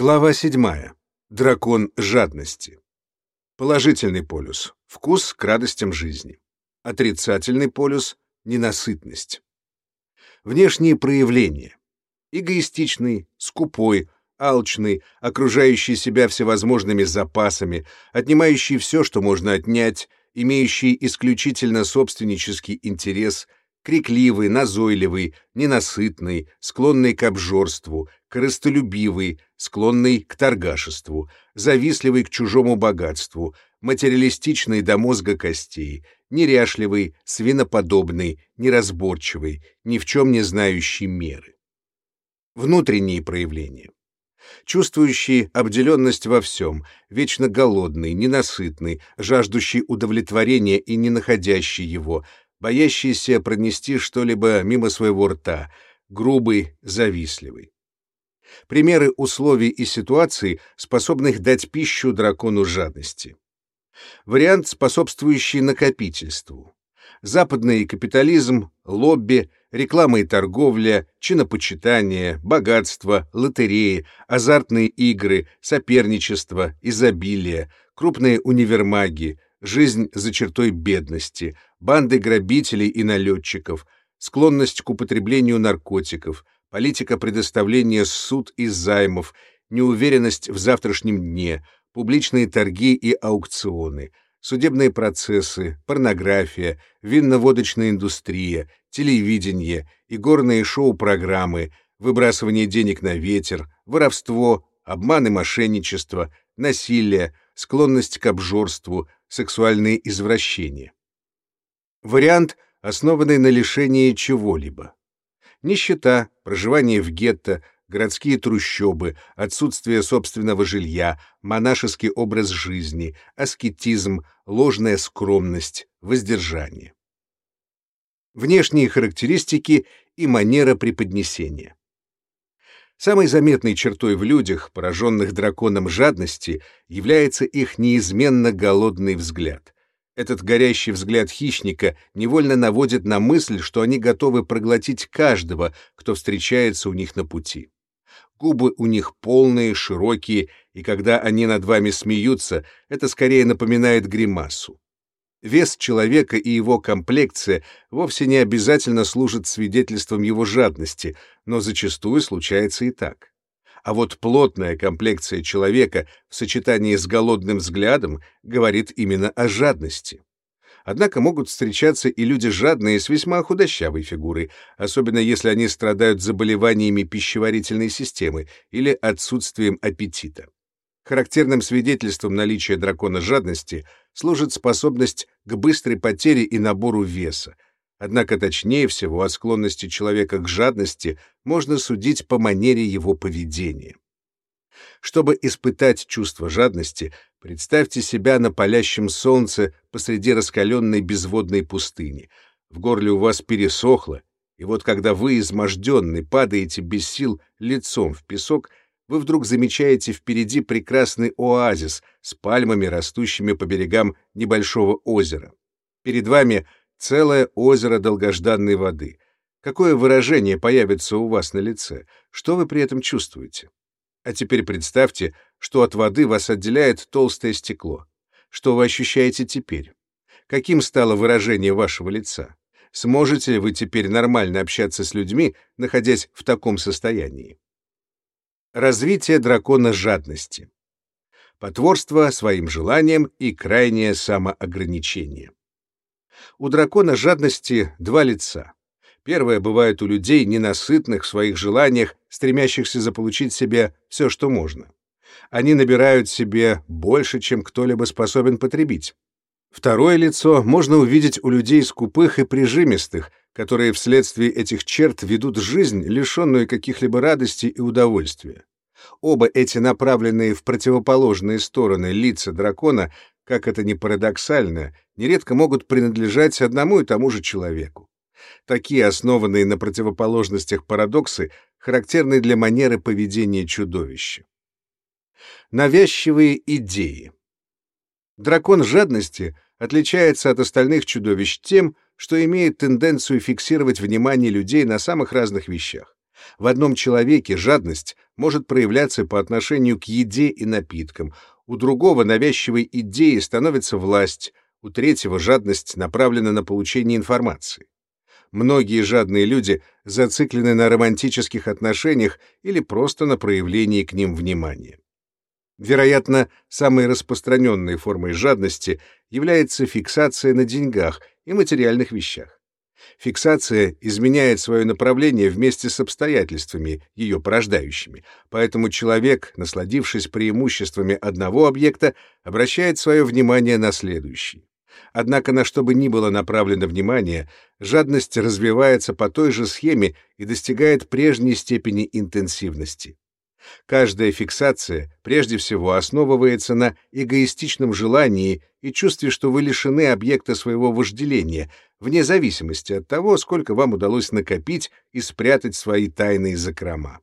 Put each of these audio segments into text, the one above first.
Глава 7. Дракон жадности. Положительный полюс — вкус к радостям жизни. Отрицательный полюс — ненасытность. Внешние проявления. Эгоистичный, скупой, алчный, окружающий себя всевозможными запасами, отнимающий все, что можно отнять, имеющий исключительно собственнический интерес, крикливый, назойливый, ненасытный, склонный к обжорству, корыстолюбивый, склонный к торгашеству, завистливый к чужому богатству, материалистичный до мозга костей, неряшливый, свиноподобный, неразборчивый, ни в чем не знающий меры. Внутренние проявления. Чувствующий обделенность во всем, вечно голодный, ненасытный, жаждущий удовлетворения и не находящий его, боящийся пронести что-либо мимо своего рта, грубый, завистливый. Примеры условий и ситуаций, способных дать пищу дракону жадности. Вариант, способствующий накопительству. Западный капитализм, лобби, реклама и торговля, чинопочитание, богатство, лотереи, азартные игры, соперничество, изобилие, крупные универмаги, жизнь за чертой бедности, банды грабителей и налетчиков, склонность к употреблению наркотиков, политика предоставления суд и займов, неуверенность в завтрашнем дне, публичные торги и аукционы, судебные процессы, порнография, винно-водочная индустрия, телевидение, игорные шоу-программы, выбрасывание денег на ветер, воровство, обман и мошенничество, насилие, склонность к обжорству, сексуальные извращения. Вариант, основанный на лишении чего-либо. Нищета, проживание в гетто, городские трущобы, отсутствие собственного жилья, монашеский образ жизни, аскетизм, ложная скромность, воздержание. Внешние характеристики и манера преподнесения. Самой заметной чертой в людях, пораженных драконом жадности, является их неизменно голодный взгляд. Этот горящий взгляд хищника невольно наводит на мысль, что они готовы проглотить каждого, кто встречается у них на пути. Губы у них полные, широкие, и когда они над вами смеются, это скорее напоминает гримасу. Вес человека и его комплекция вовсе не обязательно служат свидетельством его жадности, но зачастую случается и так. А вот плотная комплекция человека в сочетании с голодным взглядом говорит именно о жадности. Однако могут встречаться и люди жадные с весьма худощавой фигурой, особенно если они страдают заболеваниями пищеварительной системы или отсутствием аппетита. Характерным свидетельством наличия дракона жадности служит способность к быстрой потере и набору веса. Однако точнее всего о склонности человека к жадности можно судить по манере его поведения. Чтобы испытать чувство жадности, представьте себя на палящем солнце посреди раскаленной безводной пустыни. В горле у вас пересохло, и вот когда вы, изможденный, падаете без сил лицом в песок, вы вдруг замечаете впереди прекрасный оазис с пальмами, растущими по берегам небольшого озера. Перед вами целое озеро долгожданной воды. Какое выражение появится у вас на лице? Что вы при этом чувствуете? А теперь представьте, что от воды вас отделяет толстое стекло. Что вы ощущаете теперь? Каким стало выражение вашего лица? Сможете ли вы теперь нормально общаться с людьми, находясь в таком состоянии? Развитие дракона жадности. Потворство своим желаниям и крайнее самоограничение. У дракона жадности два лица. Первое бывает у людей, ненасытных в своих желаниях, стремящихся заполучить себе все, что можно. Они набирают себе больше, чем кто-либо способен потребить. Второе лицо можно увидеть у людей скупых и прижимистых, которые вследствие этих черт ведут жизнь, лишенную каких-либо радостей и удовольствия. Оба эти направленные в противоположные стороны лица дракона, как это ни парадоксально, нередко могут принадлежать одному и тому же человеку. Такие основанные на противоположностях парадоксы характерны для манеры поведения чудовища. Навязчивые идеи. Дракон жадности отличается от остальных чудовищ тем, что имеет тенденцию фиксировать внимание людей на самых разных вещах. В одном человеке жадность может проявляться по отношению к еде и напиткам, у другого навязчивой идеей становится власть, у третьего жадность направлена на получение информации. Многие жадные люди зациклены на романтических отношениях или просто на проявлении к ним внимания. Вероятно, самой распространенной формой жадности является фиксация на деньгах и материальных вещах. Фиксация изменяет свое направление вместе с обстоятельствами, ее порождающими, поэтому человек, насладившись преимуществами одного объекта, обращает свое внимание на следующий. Однако на что бы ни было направлено внимание, жадность развивается по той же схеме и достигает прежней степени интенсивности. Каждая фиксация прежде всего основывается на эгоистичном желании и чувстве, что вы лишены объекта своего вожделения, вне зависимости от того, сколько вам удалось накопить и спрятать свои тайные закрома.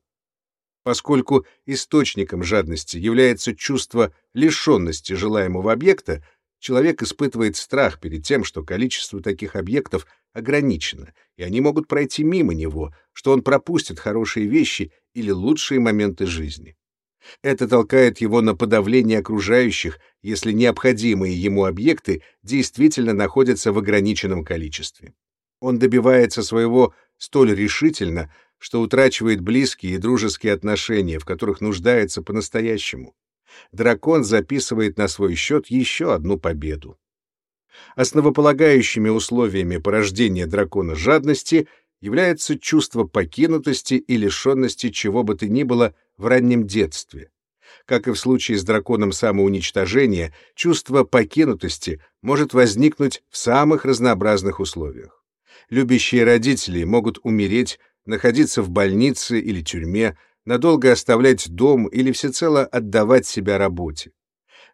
Поскольку источником жадности является чувство лишенности желаемого объекта, человек испытывает страх перед тем, что количество таких объектов ограничено, и они могут пройти мимо него, что он пропустит хорошие вещи или лучшие моменты жизни. Это толкает его на подавление окружающих, если необходимые ему объекты действительно находятся в ограниченном количестве. Он добивается своего столь решительно, что утрачивает близкие и дружеские отношения, в которых нуждается по-настоящему. Дракон записывает на свой счет еще одну победу. Основополагающими условиями порождения дракона жадности является чувство покинутости и лишенности чего бы то ни было в раннем детстве. Как и в случае с драконом самоуничтожения, чувство покинутости может возникнуть в самых разнообразных условиях. Любящие родители могут умереть, находиться в больнице или тюрьме, надолго оставлять дом или всецело отдавать себя работе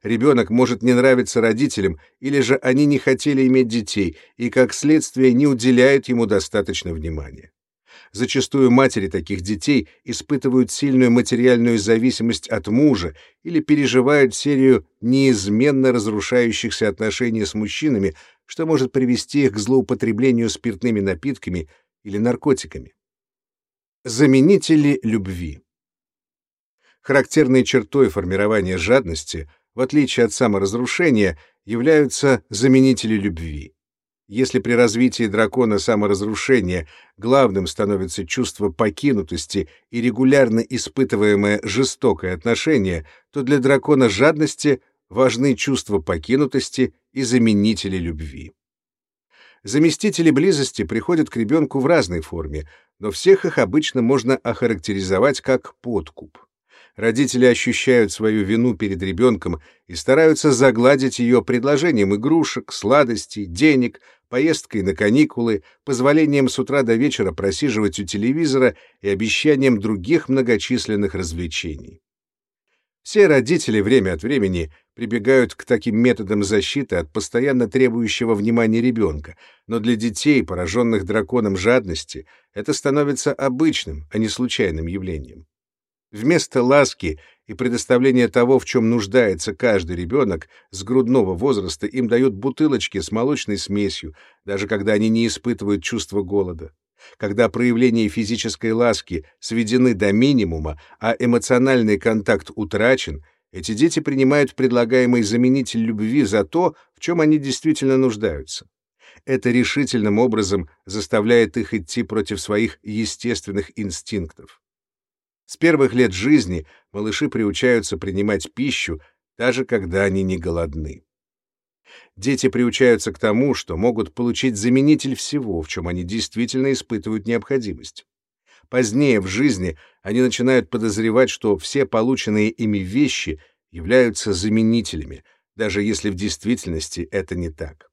ребенок может не нравиться родителям, или же они не хотели иметь детей и, как следствие, не уделяют ему достаточно внимания. Зачастую матери таких детей испытывают сильную материальную зависимость от мужа или переживают серию неизменно разрушающихся отношений с мужчинами, что может привести их к злоупотреблению спиртными напитками или наркотиками. Заменители любви Характерной чертой формирования жадности — в отличие от саморазрушения, являются заменители любви. Если при развитии дракона саморазрушения главным становится чувство покинутости и регулярно испытываемое жестокое отношение, то для дракона жадности важны чувства покинутости и заменители любви. Заместители близости приходят к ребенку в разной форме, но всех их обычно можно охарактеризовать как подкуп родители ощущают свою вину перед ребенком и стараются загладить ее предложением игрушек, сладостей, денег, поездкой на каникулы, позволением с утра до вечера просиживать у телевизора и обещанием других многочисленных развлечений. Все родители время от времени прибегают к таким методам защиты от постоянно требующего внимания ребенка, но для детей, пораженных драконом жадности, это становится обычным, а не случайным явлением. Вместо ласки и предоставления того, в чем нуждается каждый ребенок, с грудного возраста им дают бутылочки с молочной смесью, даже когда они не испытывают чувства голода. Когда проявления физической ласки сведены до минимума, а эмоциональный контакт утрачен, эти дети принимают предлагаемый заменитель любви за то, в чем они действительно нуждаются. Это решительным образом заставляет их идти против своих естественных инстинктов. С первых лет жизни малыши приучаются принимать пищу, даже когда они не голодны. Дети приучаются к тому, что могут получить заменитель всего, в чем они действительно испытывают необходимость. Позднее в жизни они начинают подозревать, что все полученные ими вещи являются заменителями, даже если в действительности это не так.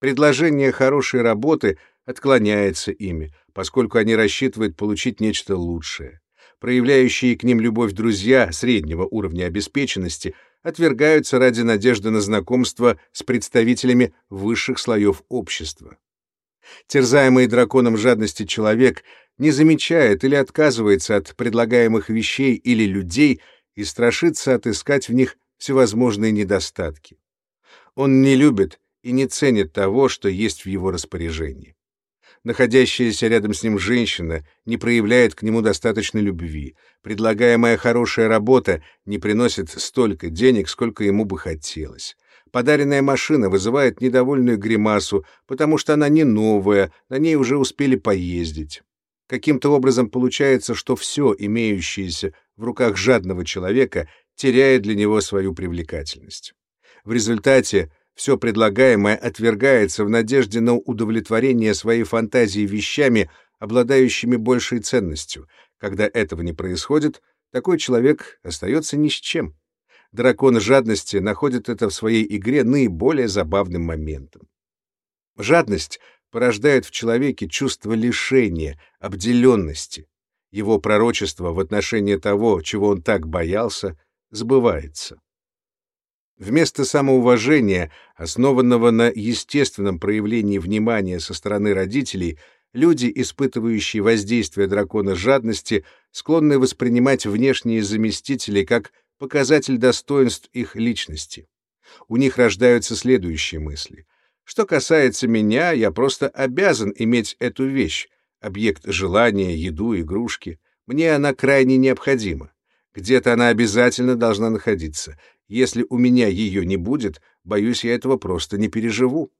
Предложение хорошей работы отклоняется ими, поскольку они рассчитывают получить нечто лучшее проявляющие к ним любовь друзья среднего уровня обеспеченности, отвергаются ради надежды на знакомство с представителями высших слоев общества. Терзаемый драконом жадности человек не замечает или отказывается от предлагаемых вещей или людей и страшится отыскать в них всевозможные недостатки. Он не любит и не ценит того, что есть в его распоряжении. Находящаяся рядом с ним женщина не проявляет к нему достаточной любви. Предлагаемая хорошая работа не приносит столько денег, сколько ему бы хотелось. Подаренная машина вызывает недовольную гримасу, потому что она не новая, на ней уже успели поездить. Каким-то образом получается, что все, имеющееся в руках жадного человека, теряет для него свою привлекательность. В результате все предлагаемое отвергается в надежде на удовлетворение своей фантазии вещами, обладающими большей ценностью. Когда этого не происходит, такой человек остается ни с чем. Дракон жадности находит это в своей игре наиболее забавным моментом. Жадность порождает в человеке чувство лишения, обделенности. Его пророчество в отношении того, чего он так боялся, сбывается. Вместо самоуважения, основанного на естественном проявлении внимания со стороны родителей, люди, испытывающие воздействие дракона жадности, склонны воспринимать внешние заместители как показатель достоинств их личности. У них рождаются следующие мысли. Что касается меня, я просто обязан иметь эту вещь, объект желания, еду, игрушки. Мне она крайне необходима. Где-то она обязательно должна находиться. Если у меня ее не будет, боюсь, я этого просто не переживу.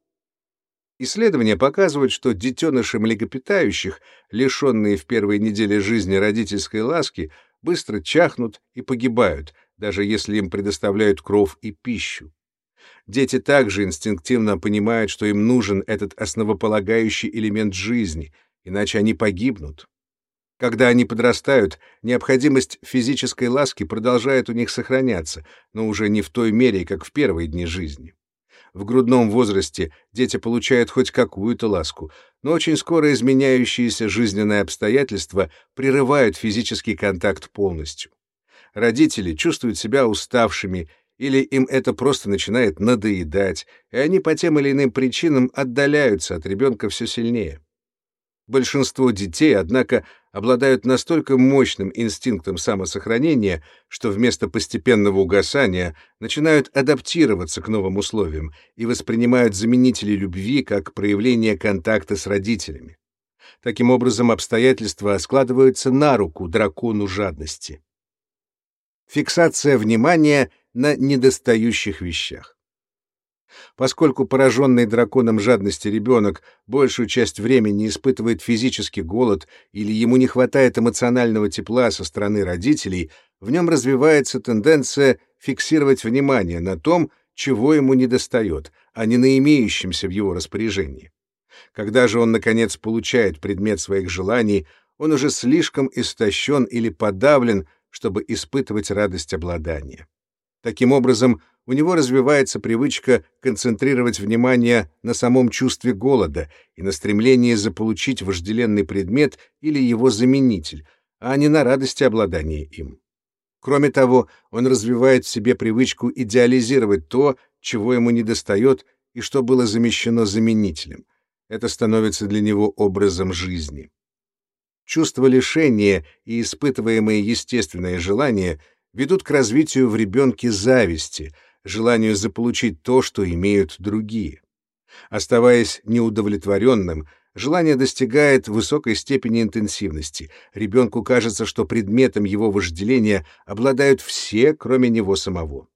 Исследования показывают, что детеныши млекопитающих, лишенные в первой неделе жизни родительской ласки, быстро чахнут и погибают, даже если им предоставляют кров и пищу. Дети также инстинктивно понимают, что им нужен этот основополагающий элемент жизни, иначе они погибнут. Когда они подрастают, необходимость физической ласки продолжает у них сохраняться, но уже не в той мере, как в первые дни жизни. В грудном возрасте дети получают хоть какую-то ласку, но очень скоро изменяющиеся жизненные обстоятельства прерывают физический контакт полностью. Родители чувствуют себя уставшими, или им это просто начинает надоедать, и они по тем или иным причинам отдаляются от ребенка все сильнее. Большинство детей, однако, обладают настолько мощным инстинктом самосохранения, что вместо постепенного угасания начинают адаптироваться к новым условиям и воспринимают заменители любви как проявление контакта с родителями. Таким образом, обстоятельства складываются на руку дракону жадности. Фиксация внимания на недостающих вещах. Поскольку пораженный драконом жадности ребенок большую часть времени испытывает физический голод или ему не хватает эмоционального тепла со стороны родителей, в нем развивается тенденция фиксировать внимание на том, чего ему недостает, а не на имеющемся в его распоряжении. Когда же он, наконец, получает предмет своих желаний, он уже слишком истощен или подавлен, чтобы испытывать радость обладания. Таким образом, у него развивается привычка концентрировать внимание на самом чувстве голода и на стремлении заполучить вожделенный предмет или его заменитель, а не на радости обладания им. Кроме того, он развивает в себе привычку идеализировать то, чего ему недостает и что было замещено заменителем. Это становится для него образом жизни. Чувство лишения и испытываемые естественные желания ведут к развитию в ребенке зависти — желанию заполучить то, что имеют другие. Оставаясь неудовлетворенным, желание достигает высокой степени интенсивности. Ребенку кажется, что предметом его вожделения обладают все, кроме него самого.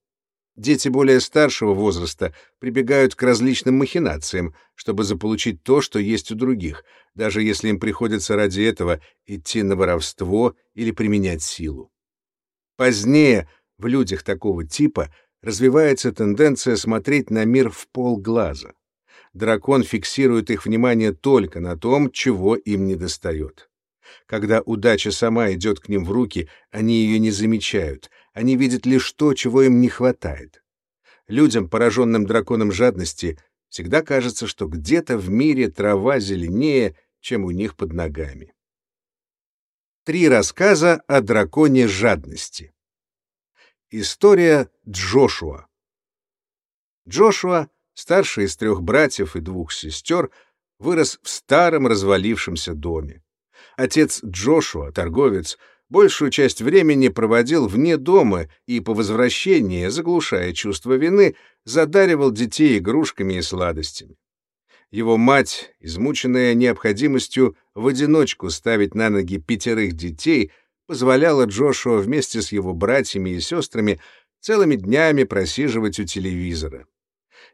Дети более старшего возраста прибегают к различным махинациям, чтобы заполучить то, что есть у других, даже если им приходится ради этого идти на воровство или применять силу. Позднее в людях такого типа развивается тенденция смотреть на мир в полглаза. Дракон фиксирует их внимание только на том, чего им недостает. Когда удача сама идет к ним в руки, они ее не замечают, они видят лишь то, чего им не хватает. Людям, пораженным драконом жадности, всегда кажется, что где-то в мире трава зеленее, чем у них под ногами. Три рассказа о драконе жадности. История Джошуа. Джошуа, старший из трех братьев и двух сестер, вырос в старом развалившемся доме. Отец Джошуа, торговец, большую часть времени проводил вне дома и по возвращении, заглушая чувство вины, задаривал детей игрушками и сладостями. Его мать, измученная необходимостью в одиночку ставить на ноги пятерых детей, позволяла Джошуа вместе с его братьями и сестрами целыми днями просиживать у телевизора.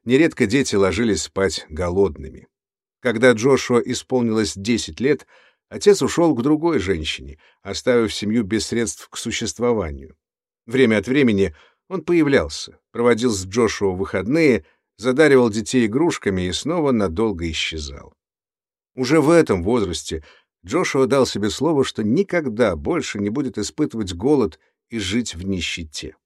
Нередко дети ложились спать голодными. Когда Джошуа исполнилось 10 лет, отец ушел к другой женщине, оставив семью без средств к существованию. Время от времени он появлялся, проводил с Джошуа выходные, задаривал детей игрушками и снова надолго исчезал. Уже в этом возрасте Джошуа дал себе слово, что никогда больше не будет испытывать голод и жить в нищете.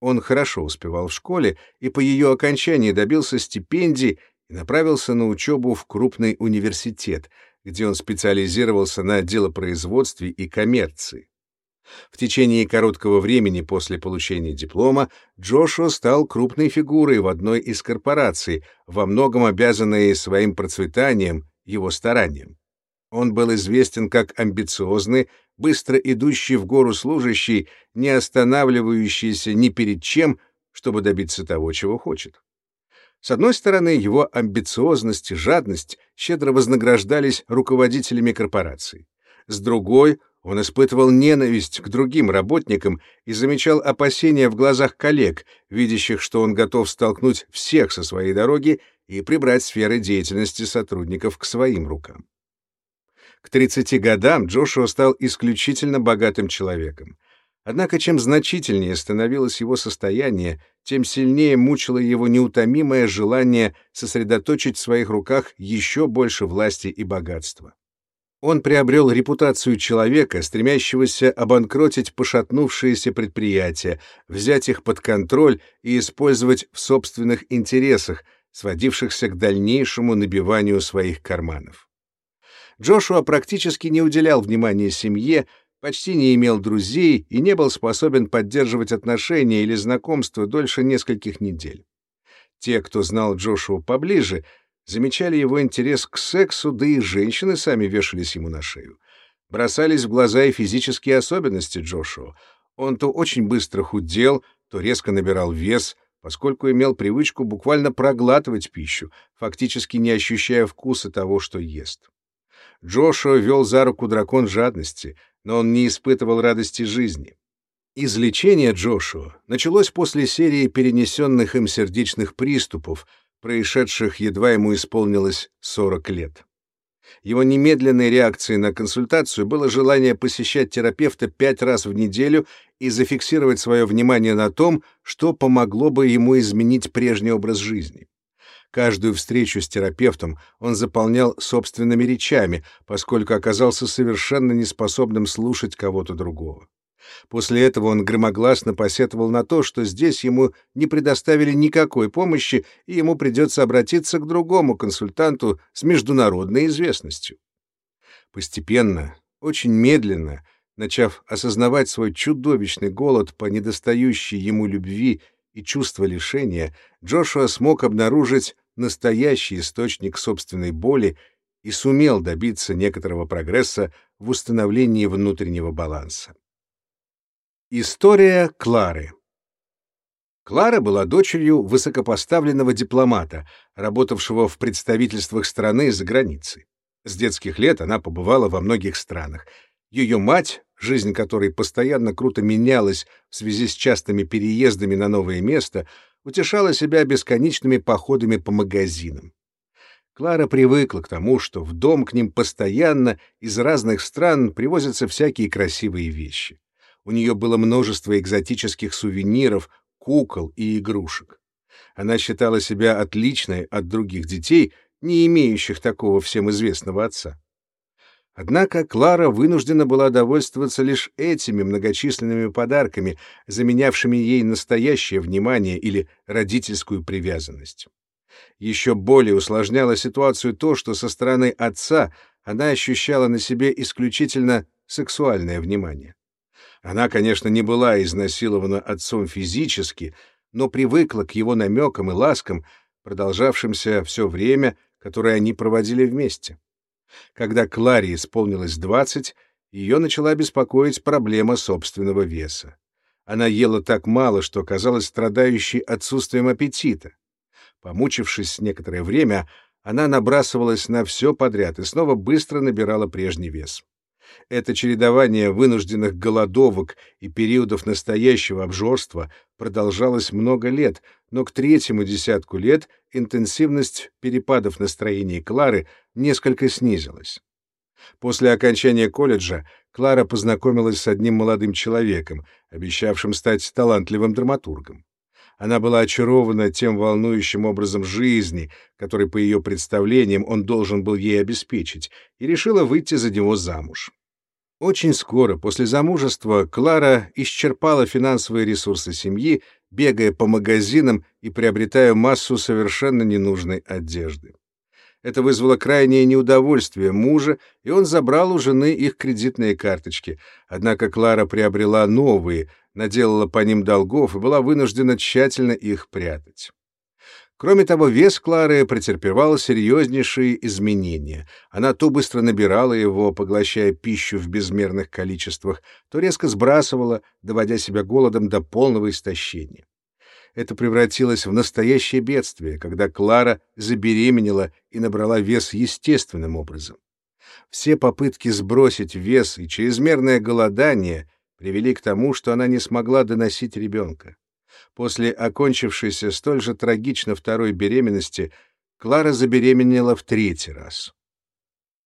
Он хорошо успевал в школе и по ее окончании добился стипендии и направился на учебу в крупный университет, где он специализировался на делопроизводстве и коммерции. В течение короткого времени после получения диплома Джошуа стал крупной фигурой в одной из корпораций, во многом обязанной своим процветанием его стараниям. Он был известен как амбициозный, быстро идущий в гору служащий, не останавливающийся ни перед чем, чтобы добиться того, чего хочет. С одной стороны, его амбициозность и жадность щедро вознаграждались руководителями корпораций. С другой, он испытывал ненависть к другим работникам и замечал опасения в глазах коллег, видящих, что он готов столкнуть всех со своей дороги и прибрать сферы деятельности сотрудников к своим рукам. К 30 годам Джошуа стал исключительно богатым человеком. Однако чем значительнее становилось его состояние, тем сильнее мучило его неутомимое желание сосредоточить в своих руках еще больше власти и богатства. Он приобрел репутацию человека, стремящегося обанкротить пошатнувшиеся предприятия, взять их под контроль и использовать в собственных интересах, сводившихся к дальнейшему набиванию своих карманов. Джошуа практически не уделял внимания семье, почти не имел друзей и не был способен поддерживать отношения или знакомства дольше нескольких недель. Те, кто знал Джошуа поближе, замечали его интерес к сексу, да и женщины сами вешались ему на шею. Бросались в глаза и физические особенности Джошуа. Он то очень быстро худел, то резко набирал вес, поскольку имел привычку буквально проглатывать пищу, фактически не ощущая вкуса того, что ест. Джошуа вел за руку дракон жадности, но он не испытывал радости жизни. Излечение Джошуа началось после серии перенесенных им сердечных приступов, происшедших едва ему исполнилось 40 лет. Его немедленной реакцией на консультацию было желание посещать терапевта пять раз в неделю и зафиксировать свое внимание на том, что помогло бы ему изменить прежний образ жизни. Каждую встречу с терапевтом он заполнял собственными речами, поскольку оказался совершенно неспособным слушать кого-то другого. После этого он громогласно посетовал на то, что здесь ему не предоставили никакой помощи, и ему придется обратиться к другому консультанту с международной известностью. Постепенно, очень медленно, начав осознавать свой чудовищный голод по недостающей ему любви и чувство лишения, Джошуа смог обнаружить настоящий источник собственной боли и сумел добиться некоторого прогресса в установлении внутреннего баланса. История Клары Клара была дочерью высокопоставленного дипломата, работавшего в представительствах страны за границей. С детских лет она побывала во многих странах. Ее мать, жизнь которой постоянно круто менялась в связи с частыми переездами на новое место, утешала себя бесконечными походами по магазинам. Клара привыкла к тому, что в дом к ним постоянно из разных стран привозятся всякие красивые вещи. У нее было множество экзотических сувениров, кукол и игрушек. Она считала себя отличной от других детей, не имеющих такого всем известного отца. Однако Клара вынуждена была довольствоваться лишь этими многочисленными подарками, заменявшими ей настоящее внимание или родительскую привязанность. Еще более усложняло ситуацию то, что со стороны отца она ощущала на себе исключительно сексуальное внимание. Она, конечно, не была изнасилована отцом физически, но привыкла к его намекам и ласкам, продолжавшимся все время, которое они проводили вместе. Когда Кларе исполнилось двадцать, ее начала беспокоить проблема собственного веса. Она ела так мало, что казалась страдающей отсутствием аппетита. Помучившись некоторое время, она набрасывалась на все подряд и снова быстро набирала прежний вес. Это чередование вынужденных голодовок и периодов настоящего обжорства продолжалось много лет, но к третьему десятку лет интенсивность перепадов настроения Клары несколько снизилась. После окончания колледжа Клара познакомилась с одним молодым человеком, обещавшим стать талантливым драматургом. Она была очарована тем волнующим образом жизни, который, по ее представлениям, он должен был ей обеспечить, и решила выйти за него замуж. Очень скоро после замужества Клара исчерпала финансовые ресурсы семьи, бегая по магазинам и приобретая массу совершенно ненужной одежды. Это вызвало крайнее неудовольствие мужа, и он забрал у жены их кредитные карточки. Однако Клара приобрела новые, наделала по ним долгов и была вынуждена тщательно их прятать. Кроме того, вес Клары претерпевал серьезнейшие изменения. Она то быстро набирала его, поглощая пищу в безмерных количествах, то резко сбрасывала, доводя себя голодом до полного истощения. Это превратилось в настоящее бедствие, когда Клара забеременела и набрала вес естественным образом. Все попытки сбросить вес и чрезмерное голодание привели к тому, что она не смогла доносить ребенка. После окончившейся столь же трагично второй беременности Клара забеременела в третий раз.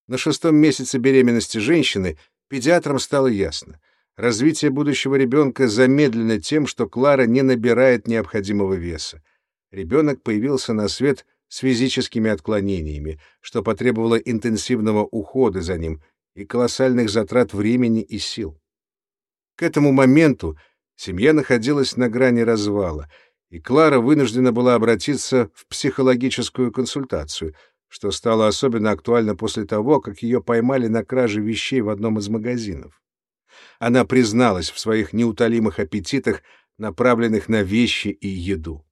На шестом месяце беременности женщины педиатрам стало ясно. Развитие будущего ребенка замедлено тем, что Клара не набирает необходимого веса. Ребенок появился на свет с физическими отклонениями, что потребовало интенсивного ухода за ним и колоссальных затрат времени и сил. К этому моменту Семья находилась на грани развала, и Клара вынуждена была обратиться в психологическую консультацию, что стало особенно актуально после того, как ее поймали на краже вещей в одном из магазинов. Она призналась в своих неутолимых аппетитах, направленных на вещи и еду.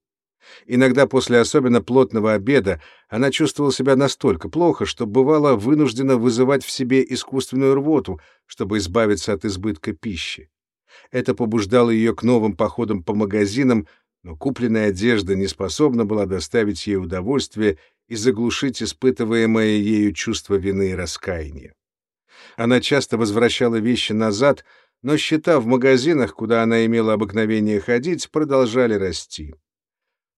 Иногда после особенно плотного обеда она чувствовала себя настолько плохо, что бывала вынуждена вызывать в себе искусственную рвоту, чтобы избавиться от избытка пищи. Это побуждало ее к новым походам по магазинам, но купленная одежда не способна была доставить ей удовольствие и заглушить испытываемое ею чувство вины и раскаяния. Она часто возвращала вещи назад, но счета в магазинах, куда она имела обыкновение ходить, продолжали расти.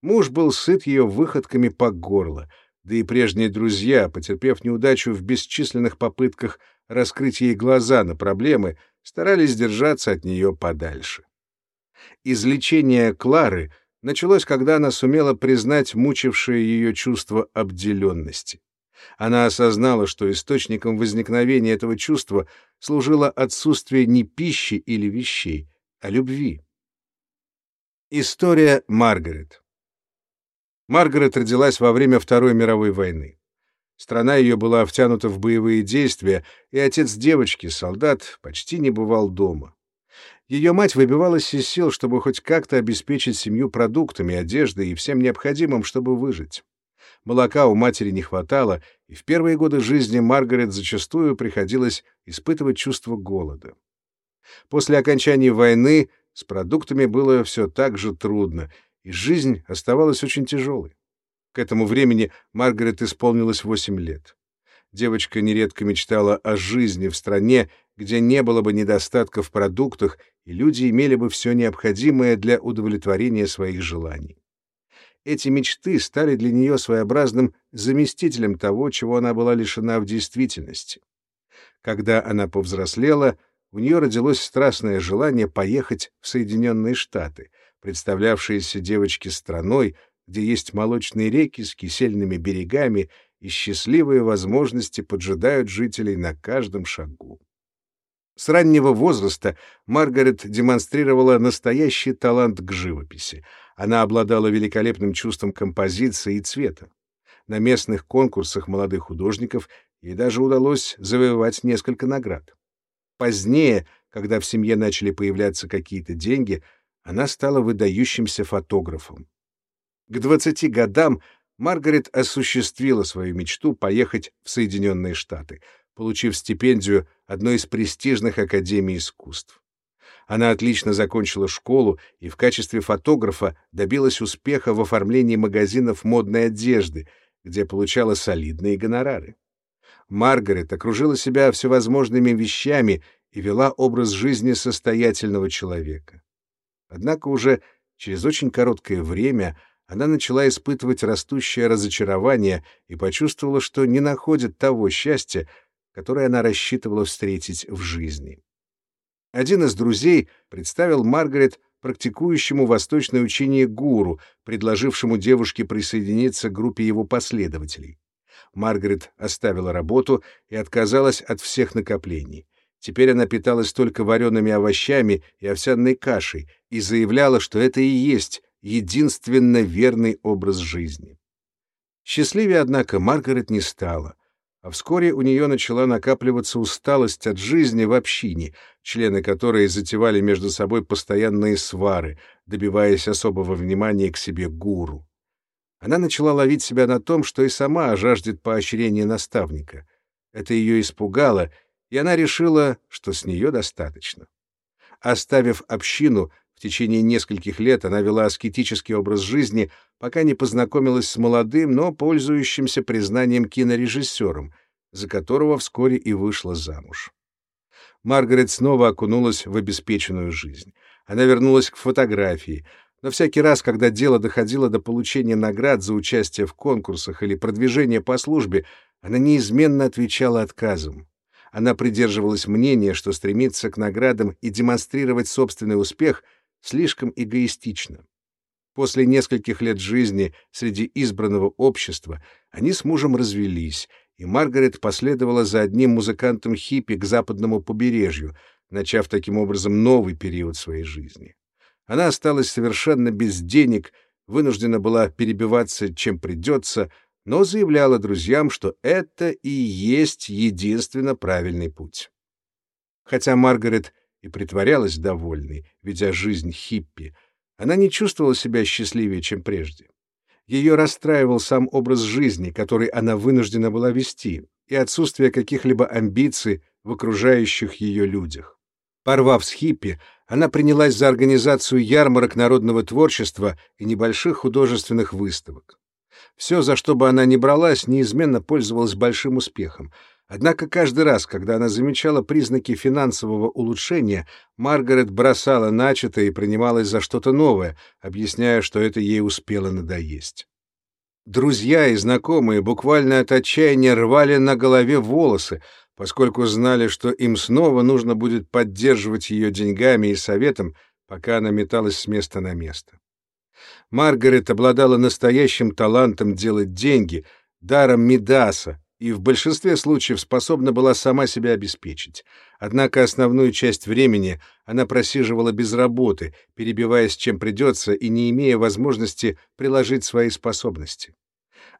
Муж был сыт ее выходками по горло, да и прежние друзья, потерпев неудачу в бесчисленных попытках раскрыть ей глаза на проблемы, старались держаться от нее подальше. Излечение Клары началось, когда она сумела признать мучившее ее чувство обделенности. Она осознала, что источником возникновения этого чувства служило отсутствие не пищи или вещей, а любви. История Маргарет Маргарет родилась во время Второй мировой войны. Страна ее была втянута в боевые действия, и отец девочки, солдат, почти не бывал дома. Ее мать выбивалась из сил, чтобы хоть как-то обеспечить семью продуктами, одеждой и всем необходимым, чтобы выжить. Молока у матери не хватало, и в первые годы жизни Маргарет зачастую приходилось испытывать чувство голода. После окончания войны с продуктами было все так же трудно, и жизнь оставалась очень тяжелой. К этому времени Маргарет исполнилось восемь лет. Девочка нередко мечтала о жизни в стране, где не было бы недостатка в продуктах, и люди имели бы все необходимое для удовлетворения своих желаний. Эти мечты стали для нее своеобразным заместителем того, чего она была лишена в действительности. Когда она повзрослела, у нее родилось страстное желание поехать в Соединенные Штаты, представлявшиеся девочке страной, где есть молочные реки с кисельными берегами и счастливые возможности поджидают жителей на каждом шагу. С раннего возраста Маргарет демонстрировала настоящий талант к живописи. Она обладала великолепным чувством композиции и цвета. На местных конкурсах молодых художников ей даже удалось завоевать несколько наград. Позднее, когда в семье начали появляться какие-то деньги, она стала выдающимся фотографом. К 20 годам Маргарет осуществила свою мечту поехать в Соединенные Штаты, получив стипендию одной из престижных академий искусств. Она отлично закончила школу и в качестве фотографа добилась успеха в оформлении магазинов модной одежды, где получала солидные гонорары. Маргарет окружила себя всевозможными вещами и вела образ жизни состоятельного человека. Однако уже через очень короткое время она начала испытывать растущее разочарование и почувствовала, что не находит того счастья, которое она рассчитывала встретить в жизни. Один из друзей представил Маргарет практикующему восточное учение гуру, предложившему девушке присоединиться к группе его последователей. Маргарет оставила работу и отказалась от всех накоплений. Теперь она питалась только вареными овощами и овсяной кашей и заявляла, что это и есть единственно верный образ жизни. Счастливее, однако, Маргарет не стала, а вскоре у нее начала накапливаться усталость от жизни в общине, члены которой затевали между собой постоянные свары, добиваясь особого внимания к себе гуру. Она начала ловить себя на том, что и сама жаждет поощрения наставника. Это ее испугало, и она решила, что с нее достаточно. Оставив общину, в течение нескольких лет она вела аскетический образ жизни, пока не познакомилась с молодым, но пользующимся признанием кинорежиссером, за которого вскоре и вышла замуж. Маргарет снова окунулась в обеспеченную жизнь. Она вернулась к фотографии, но всякий раз, когда дело доходило до получения наград за участие в конкурсах или продвижения по службе, она неизменно отвечала отказом. Она придерживалась мнения, что стремиться к наградам и демонстрировать собственный успех — слишком эгоистично. После нескольких лет жизни среди избранного общества они с мужем развелись, и Маргарет последовала за одним музыкантом-хиппи к западному побережью, начав таким образом новый период своей жизни. Она осталась совершенно без денег, вынуждена была перебиваться, чем придется, но заявляла друзьям, что это и есть единственно правильный путь. Хотя Маргарет и притворялась довольной, ведя жизнь хиппи, она не чувствовала себя счастливее, чем прежде. Ее расстраивал сам образ жизни, который она вынуждена была вести, и отсутствие каких-либо амбиций в окружающих ее людях. Порвав с хиппи, она принялась за организацию ярмарок народного творчества и небольших художественных выставок. Все, за что бы она ни бралась, неизменно пользовалось большим успехом — Однако каждый раз, когда она замечала признаки финансового улучшения, Маргарет бросала начатое и принималась за что-то новое, объясняя, что это ей успело надоесть. Друзья и знакомые буквально от отчаяния рвали на голове волосы, поскольку знали, что им снова нужно будет поддерживать ее деньгами и советом, пока она металась с места на место. Маргарет обладала настоящим талантом делать деньги, даром Мидаса, и в большинстве случаев способна была сама себя обеспечить. Однако основную часть времени она просиживала без работы, перебиваясь чем придется и не имея возможности приложить свои способности.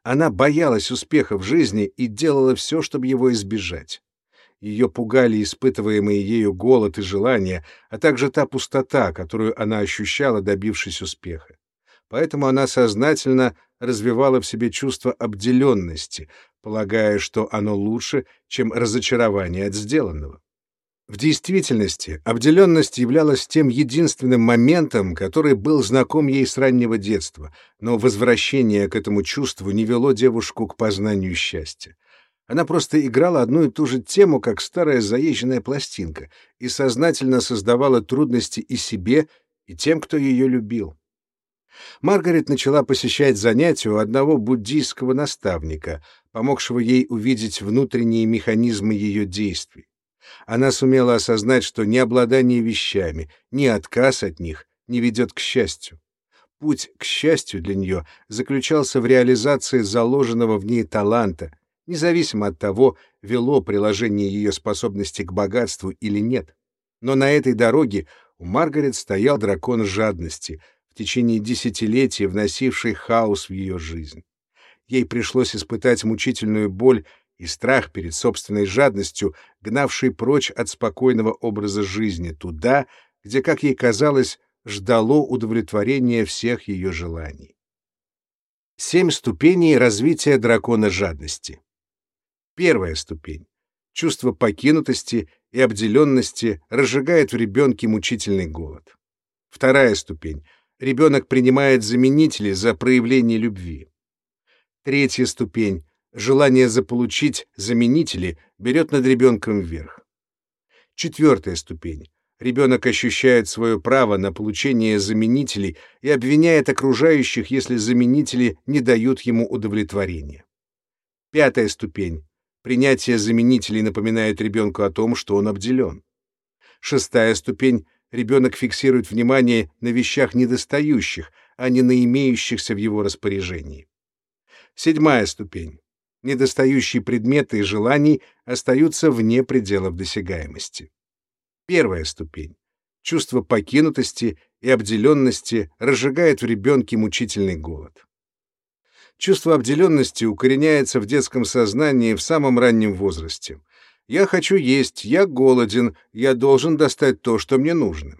Она боялась успеха в жизни и делала все, чтобы его избежать. Ее пугали испытываемые ею голод и желание, а также та пустота, которую она ощущала, добившись успеха. Поэтому она сознательно развивала в себе чувство обделенности, полагая, что оно лучше, чем разочарование от сделанного. В действительности, обделенность являлась тем единственным моментом, который был знаком ей с раннего детства, но возвращение к этому чувству не вело девушку к познанию счастья. Она просто играла одну и ту же тему, как старая заезженная пластинка, и сознательно создавала трудности и себе, и тем, кто ее любил. Маргарет начала посещать занятия у одного буддийского наставника, помогшего ей увидеть внутренние механизмы ее действий. Она сумела осознать, что ни обладание вещами, ни отказ от них не ведет к счастью. Путь к счастью для нее заключался в реализации заложенного в ней таланта, независимо от того, вело приложение ее способности к богатству или нет. Но на этой дороге у Маргарет стоял дракон жадности — течение десятилетий вносивший хаос в ее жизнь. Ей пришлось испытать мучительную боль и страх перед собственной жадностью, гнавшей прочь от спокойного образа жизни туда, где, как ей казалось, ждало удовлетворения всех ее желаний. Семь ступеней развития дракона жадности. Первая ступень. Чувство покинутости и обделенности разжигает в ребенке мучительный голод. Вторая ступень ребенок принимает заменители за проявление любви. Третья ступень — желание заполучить заменители берет над ребенком вверх. Четвертая ступень. Ребенок ощущает свое право на получение заменителей и обвиняет окружающих, если заменители не дают ему удовлетворения. Пятая ступень. Принятие заменителей напоминает ребенку о том, что он обделен. Шестая ступень. Ребенок фиксирует внимание на вещах недостающих, а не на имеющихся в его распоряжении. Седьмая ступень. Недостающие предметы и желаний остаются вне пределов досягаемости. Первая ступень. Чувство покинутости и обделенности разжигает в ребенке мучительный голод. Чувство обделенности укореняется в детском сознании в самом раннем возрасте. «Я хочу есть, я голоден, я должен достать то, что мне нужно».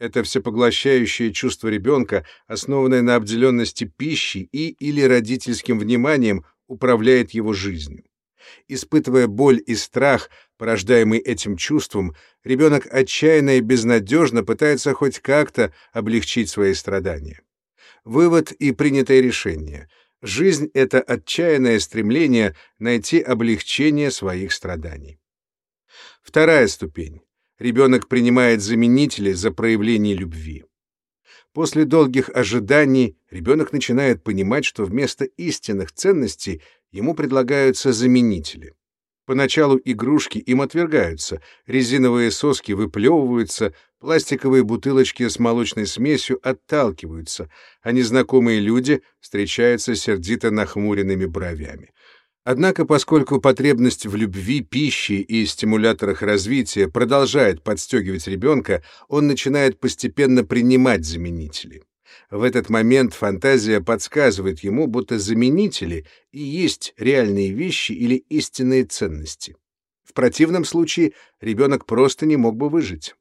Это всепоглощающее чувство ребенка, основанное на обделенности пищей и или родительским вниманием, управляет его жизнью. Испытывая боль и страх, порождаемый этим чувством, ребенок отчаянно и безнадежно пытается хоть как-то облегчить свои страдания. Вывод и принятое решение. Жизнь — это отчаянное стремление найти облегчение своих страданий. Вторая ступень. Ребенок принимает заменители за проявление любви. После долгих ожиданий ребенок начинает понимать, что вместо истинных ценностей ему предлагаются заменители. Поначалу игрушки им отвергаются, резиновые соски выплевываются, пластиковые бутылочки с молочной смесью отталкиваются, а незнакомые люди встречаются сердито нахмуренными бровями. Однако, поскольку потребность в любви, пище и стимуляторах развития продолжает подстегивать ребенка, он начинает постепенно принимать заменители. В этот момент фантазия подсказывает ему, будто заменители и есть реальные вещи или истинные ценности. В противном случае ребенок просто не мог бы выжить.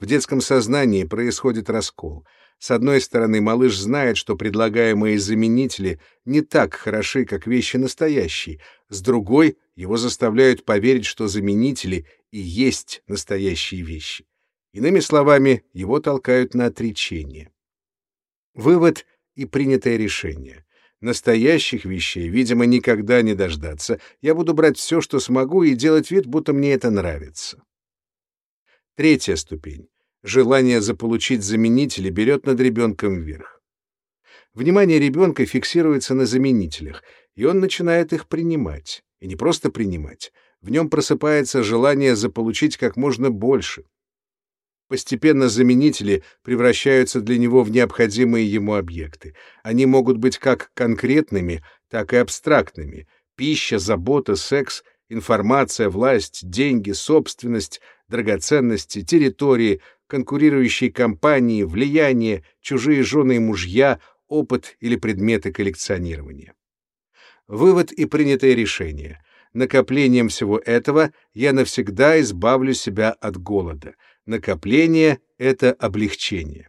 В детском сознании происходит раскол — с одной стороны, малыш знает, что предлагаемые заменители не так хороши, как вещи настоящие. С другой, его заставляют поверить, что заменители и есть настоящие вещи. Иными словами, его толкают на отречение. Вывод и принятое решение. Настоящих вещей, видимо, никогда не дождаться. Я буду брать все, что смогу, и делать вид, будто мне это нравится. Третья ступень. Желание заполучить заменители берет над ребенком вверх. Внимание ребенка фиксируется на заменителях, и он начинает их принимать. И не просто принимать. В нем просыпается желание заполучить как можно больше. Постепенно заменители превращаются для него в необходимые ему объекты. Они могут быть как конкретными, так и абстрактными. Пища, забота, секс, информация, власть, деньги, собственность, драгоценности, территории, конкурирующие компании, влияние, чужие жены и мужья, опыт или предметы коллекционирования. Вывод и принятое решение. Накоплением всего этого я навсегда избавлю себя от голода. Накопление — это облегчение.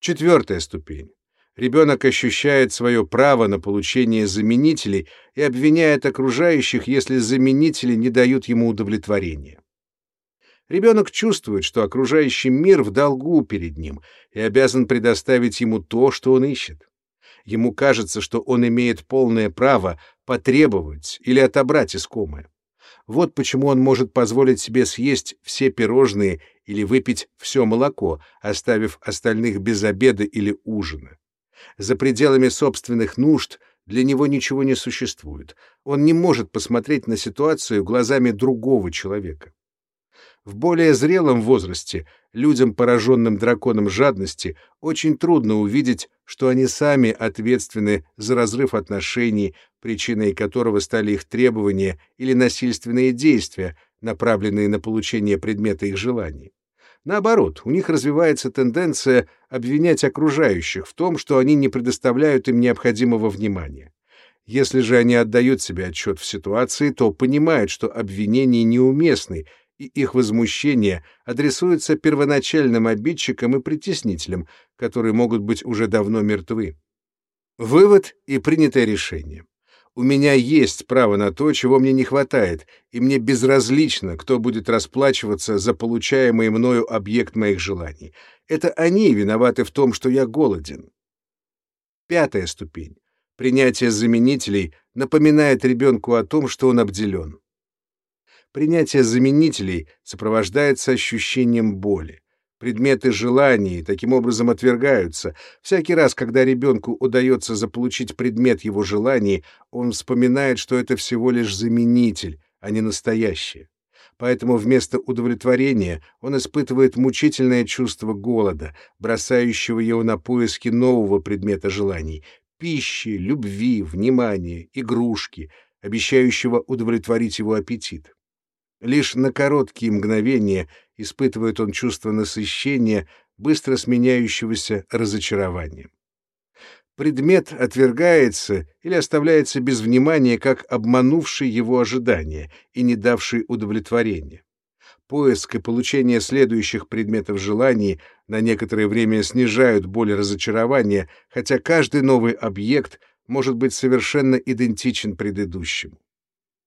Четвертая ступень. Ребенок ощущает свое право на получение заменителей и обвиняет окружающих, если заменители не дают ему удовлетворения. Ребенок чувствует, что окружающий мир в долгу перед ним и обязан предоставить ему то, что он ищет. Ему кажется, что он имеет полное право потребовать или отобрать искомое. Вот почему он может позволить себе съесть все пирожные или выпить все молоко, оставив остальных без обеда или ужина. За пределами собственных нужд для него ничего не существует. Он не может посмотреть на ситуацию глазами другого человека. В более зрелом возрасте людям, пораженным драконом жадности, очень трудно увидеть, что они сами ответственны за разрыв отношений, причиной которого стали их требования или насильственные действия, направленные на получение предмета их желаний. Наоборот, у них развивается тенденция обвинять окружающих в том, что они не предоставляют им необходимого внимания. Если же они отдают себе отчет в ситуации, то понимают, что обвинения неуместны и их возмущение адресуется первоначальным обидчикам и притеснителям, которые могут быть уже давно мертвы. Вывод и принятое решение. У меня есть право на то, чего мне не хватает, и мне безразлично, кто будет расплачиваться за получаемый мною объект моих желаний. Это они виноваты в том, что я голоден. Пятая ступень. Принятие заменителей напоминает ребенку о том, что он обделен. Принятие заменителей сопровождается ощущением боли. Предметы желаний таким образом отвергаются. Всякий раз, когда ребенку удается заполучить предмет его желаний, он вспоминает, что это всего лишь заменитель, а не настоящее. Поэтому вместо удовлетворения он испытывает мучительное чувство голода, бросающего его на поиски нового предмета желаний — пищи, любви, внимания, игрушки, обещающего удовлетворить его аппетит. Лишь на короткие мгновения испытывает он чувство насыщения, быстро сменяющегося разочарованием. Предмет отвергается или оставляется без внимания, как обманувший его ожидания и не давший удовлетворения. Поиск и получение следующих предметов желаний на некоторое время снижают боль разочарования, хотя каждый новый объект может быть совершенно идентичен предыдущему.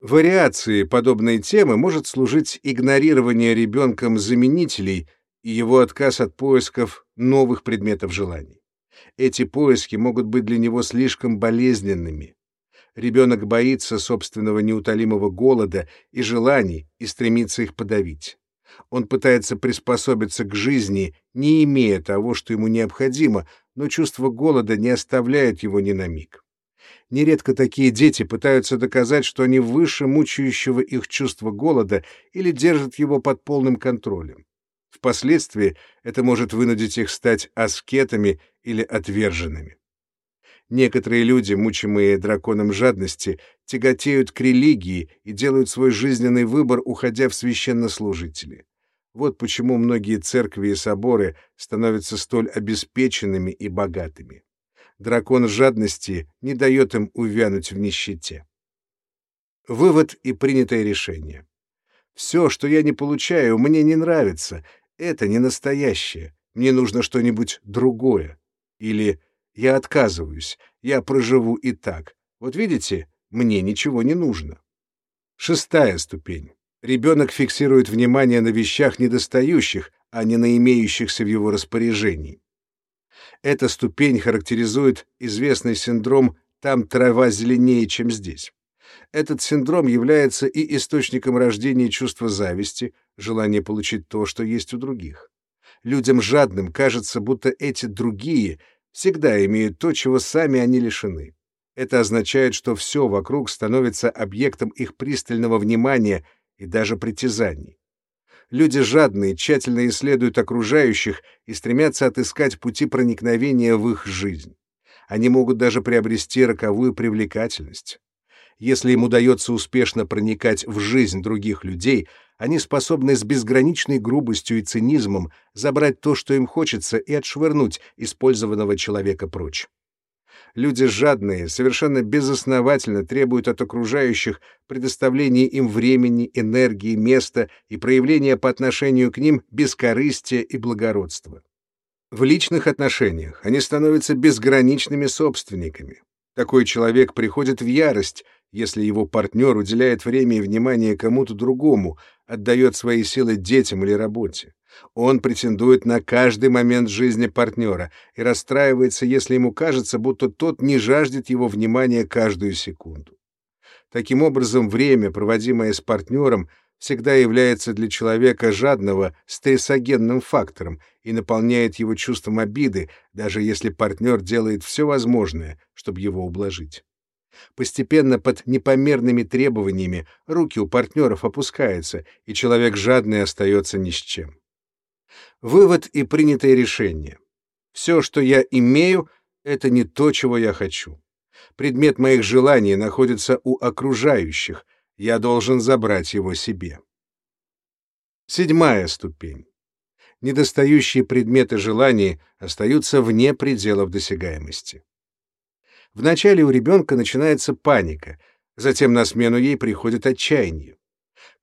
Вариацией подобной темы может служить игнорирование ребенком заменителей и его отказ от поисков новых предметов желаний. Эти поиски могут быть для него слишком болезненными. Ребенок боится собственного неутолимого голода и желаний и стремится их подавить. Он пытается приспособиться к жизни, не имея того, что ему необходимо, но чувство голода не оставляет его ни на миг. Нередко такие дети пытаются доказать, что они выше мучающего их чувства голода или держат его под полным контролем. Впоследствии это может вынудить их стать аскетами или отверженными. Некоторые люди, мучимые драконом жадности, тяготеют к религии и делают свой жизненный выбор, уходя в священнослужители. Вот почему многие церкви и соборы становятся столь обеспеченными и богатыми. Дракон жадности не дает им увянуть в нищете. Вывод и принятое решение. Все, что я не получаю, мне не нравится. Это не настоящее. Мне нужно что-нибудь другое. Или я отказываюсь, я проживу и так. Вот видите, мне ничего не нужно. Шестая ступень. Ребенок фиксирует внимание на вещах недостающих, а не на имеющихся в его распоряжении. Эта ступень характеризует известный синдром «там трава зеленее, чем здесь». Этот синдром является и источником рождения чувства зависти, желания получить то, что есть у других. Людям жадным кажется, будто эти другие всегда имеют то, чего сами они лишены. Это означает, что все вокруг становится объектом их пристального внимания и даже притязаний. Люди жадные, тщательно исследуют окружающих и стремятся отыскать пути проникновения в их жизнь. Они могут даже приобрести роковую привлекательность. Если им удается успешно проникать в жизнь других людей, они способны с безграничной грубостью и цинизмом забрать то, что им хочется, и отшвырнуть использованного человека прочь. Люди жадные, совершенно безосновательно требуют от окружающих предоставления им времени, энергии, места и проявления по отношению к ним бескорыстия и благородства. В личных отношениях они становятся безграничными собственниками. Такой человек приходит в ярость, если его партнер уделяет время и внимание кому-то другому, отдает свои силы детям или работе. Он претендует на каждый момент жизни партнера и расстраивается, если ему кажется, будто тот не жаждет его внимания каждую секунду. Таким образом, время, проводимое с партнером, всегда является для человека жадного стрессогенным фактором и наполняет его чувством обиды, даже если партнер делает все возможное, чтобы его ублажить. Постепенно под непомерными требованиями руки у партнеров опускаются, и человек жадный остается ни с чем. Вывод и принятое решение. Все, что я имею, это не то, чего я хочу. Предмет моих желаний находится у окружающих, я должен забрать его себе. Седьмая ступень. Недостающие предметы желаний остаются вне пределов досягаемости. Вначале у ребенка начинается паника, затем на смену ей приходит отчаяние.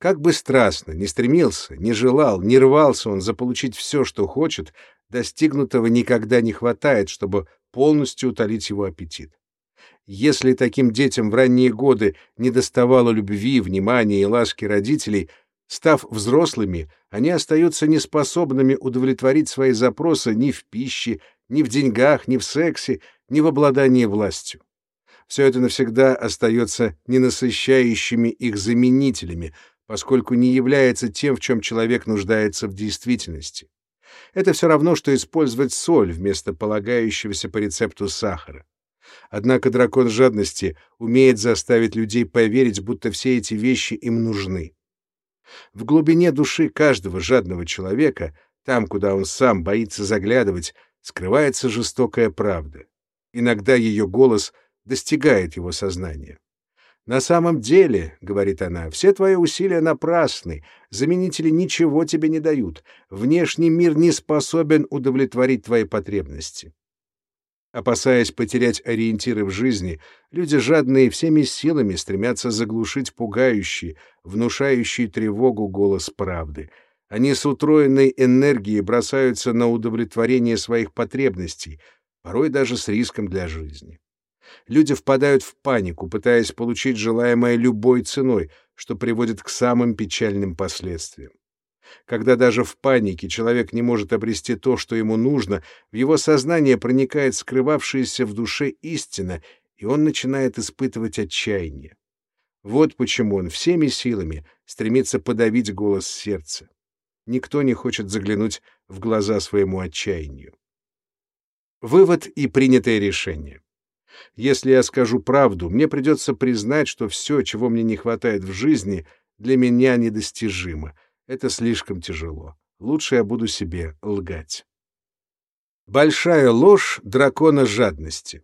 Как бы страстно не стремился, не желал, не рвался он заполучить все, что хочет, достигнутого никогда не хватает, чтобы полностью утолить его аппетит. Если таким детям в ранние годы не доставало любви, внимания и ласки родителей, став взрослыми, они остаются неспособными удовлетворить свои запросы ни в пище, ни в деньгах, ни в сексе, ни в обладании властью. Все это навсегда остается ненасыщающими их заменителями, поскольку не является тем, в чем человек нуждается в действительности. Это все равно, что использовать соль вместо полагающегося по рецепту сахара. Однако дракон жадности умеет заставить людей поверить, будто все эти вещи им нужны. В глубине души каждого жадного человека, там, куда он сам боится заглядывать, скрывается жестокая правда. Иногда ее голос достигает его сознания. «На самом деле, — говорит она, — все твои усилия напрасны, заменители ничего тебе не дают, внешний мир не способен удовлетворить твои потребности. Опасаясь потерять ориентиры в жизни, люди жадные всеми силами стремятся заглушить пугающий, внушающий тревогу голос правды. Они с утроенной энергией бросаются на удовлетворение своих потребностей, порой даже с риском для жизни. Люди впадают в панику, пытаясь получить желаемое любой ценой, что приводит к самым печальным последствиям. Когда даже в панике человек не может обрести то, что ему нужно, в его сознание проникает скрывавшаяся в душе истина, и он начинает испытывать отчаяние. Вот почему он всеми силами стремится подавить голос сердца. Никто не хочет заглянуть в глаза своему отчаянию. Вывод и принятое решение. Если я скажу правду, мне придется признать, что все, чего мне не хватает в жизни, для меня недостижимо — это слишком тяжело. Лучше я буду себе лгать. Большая ложь дракона жадности.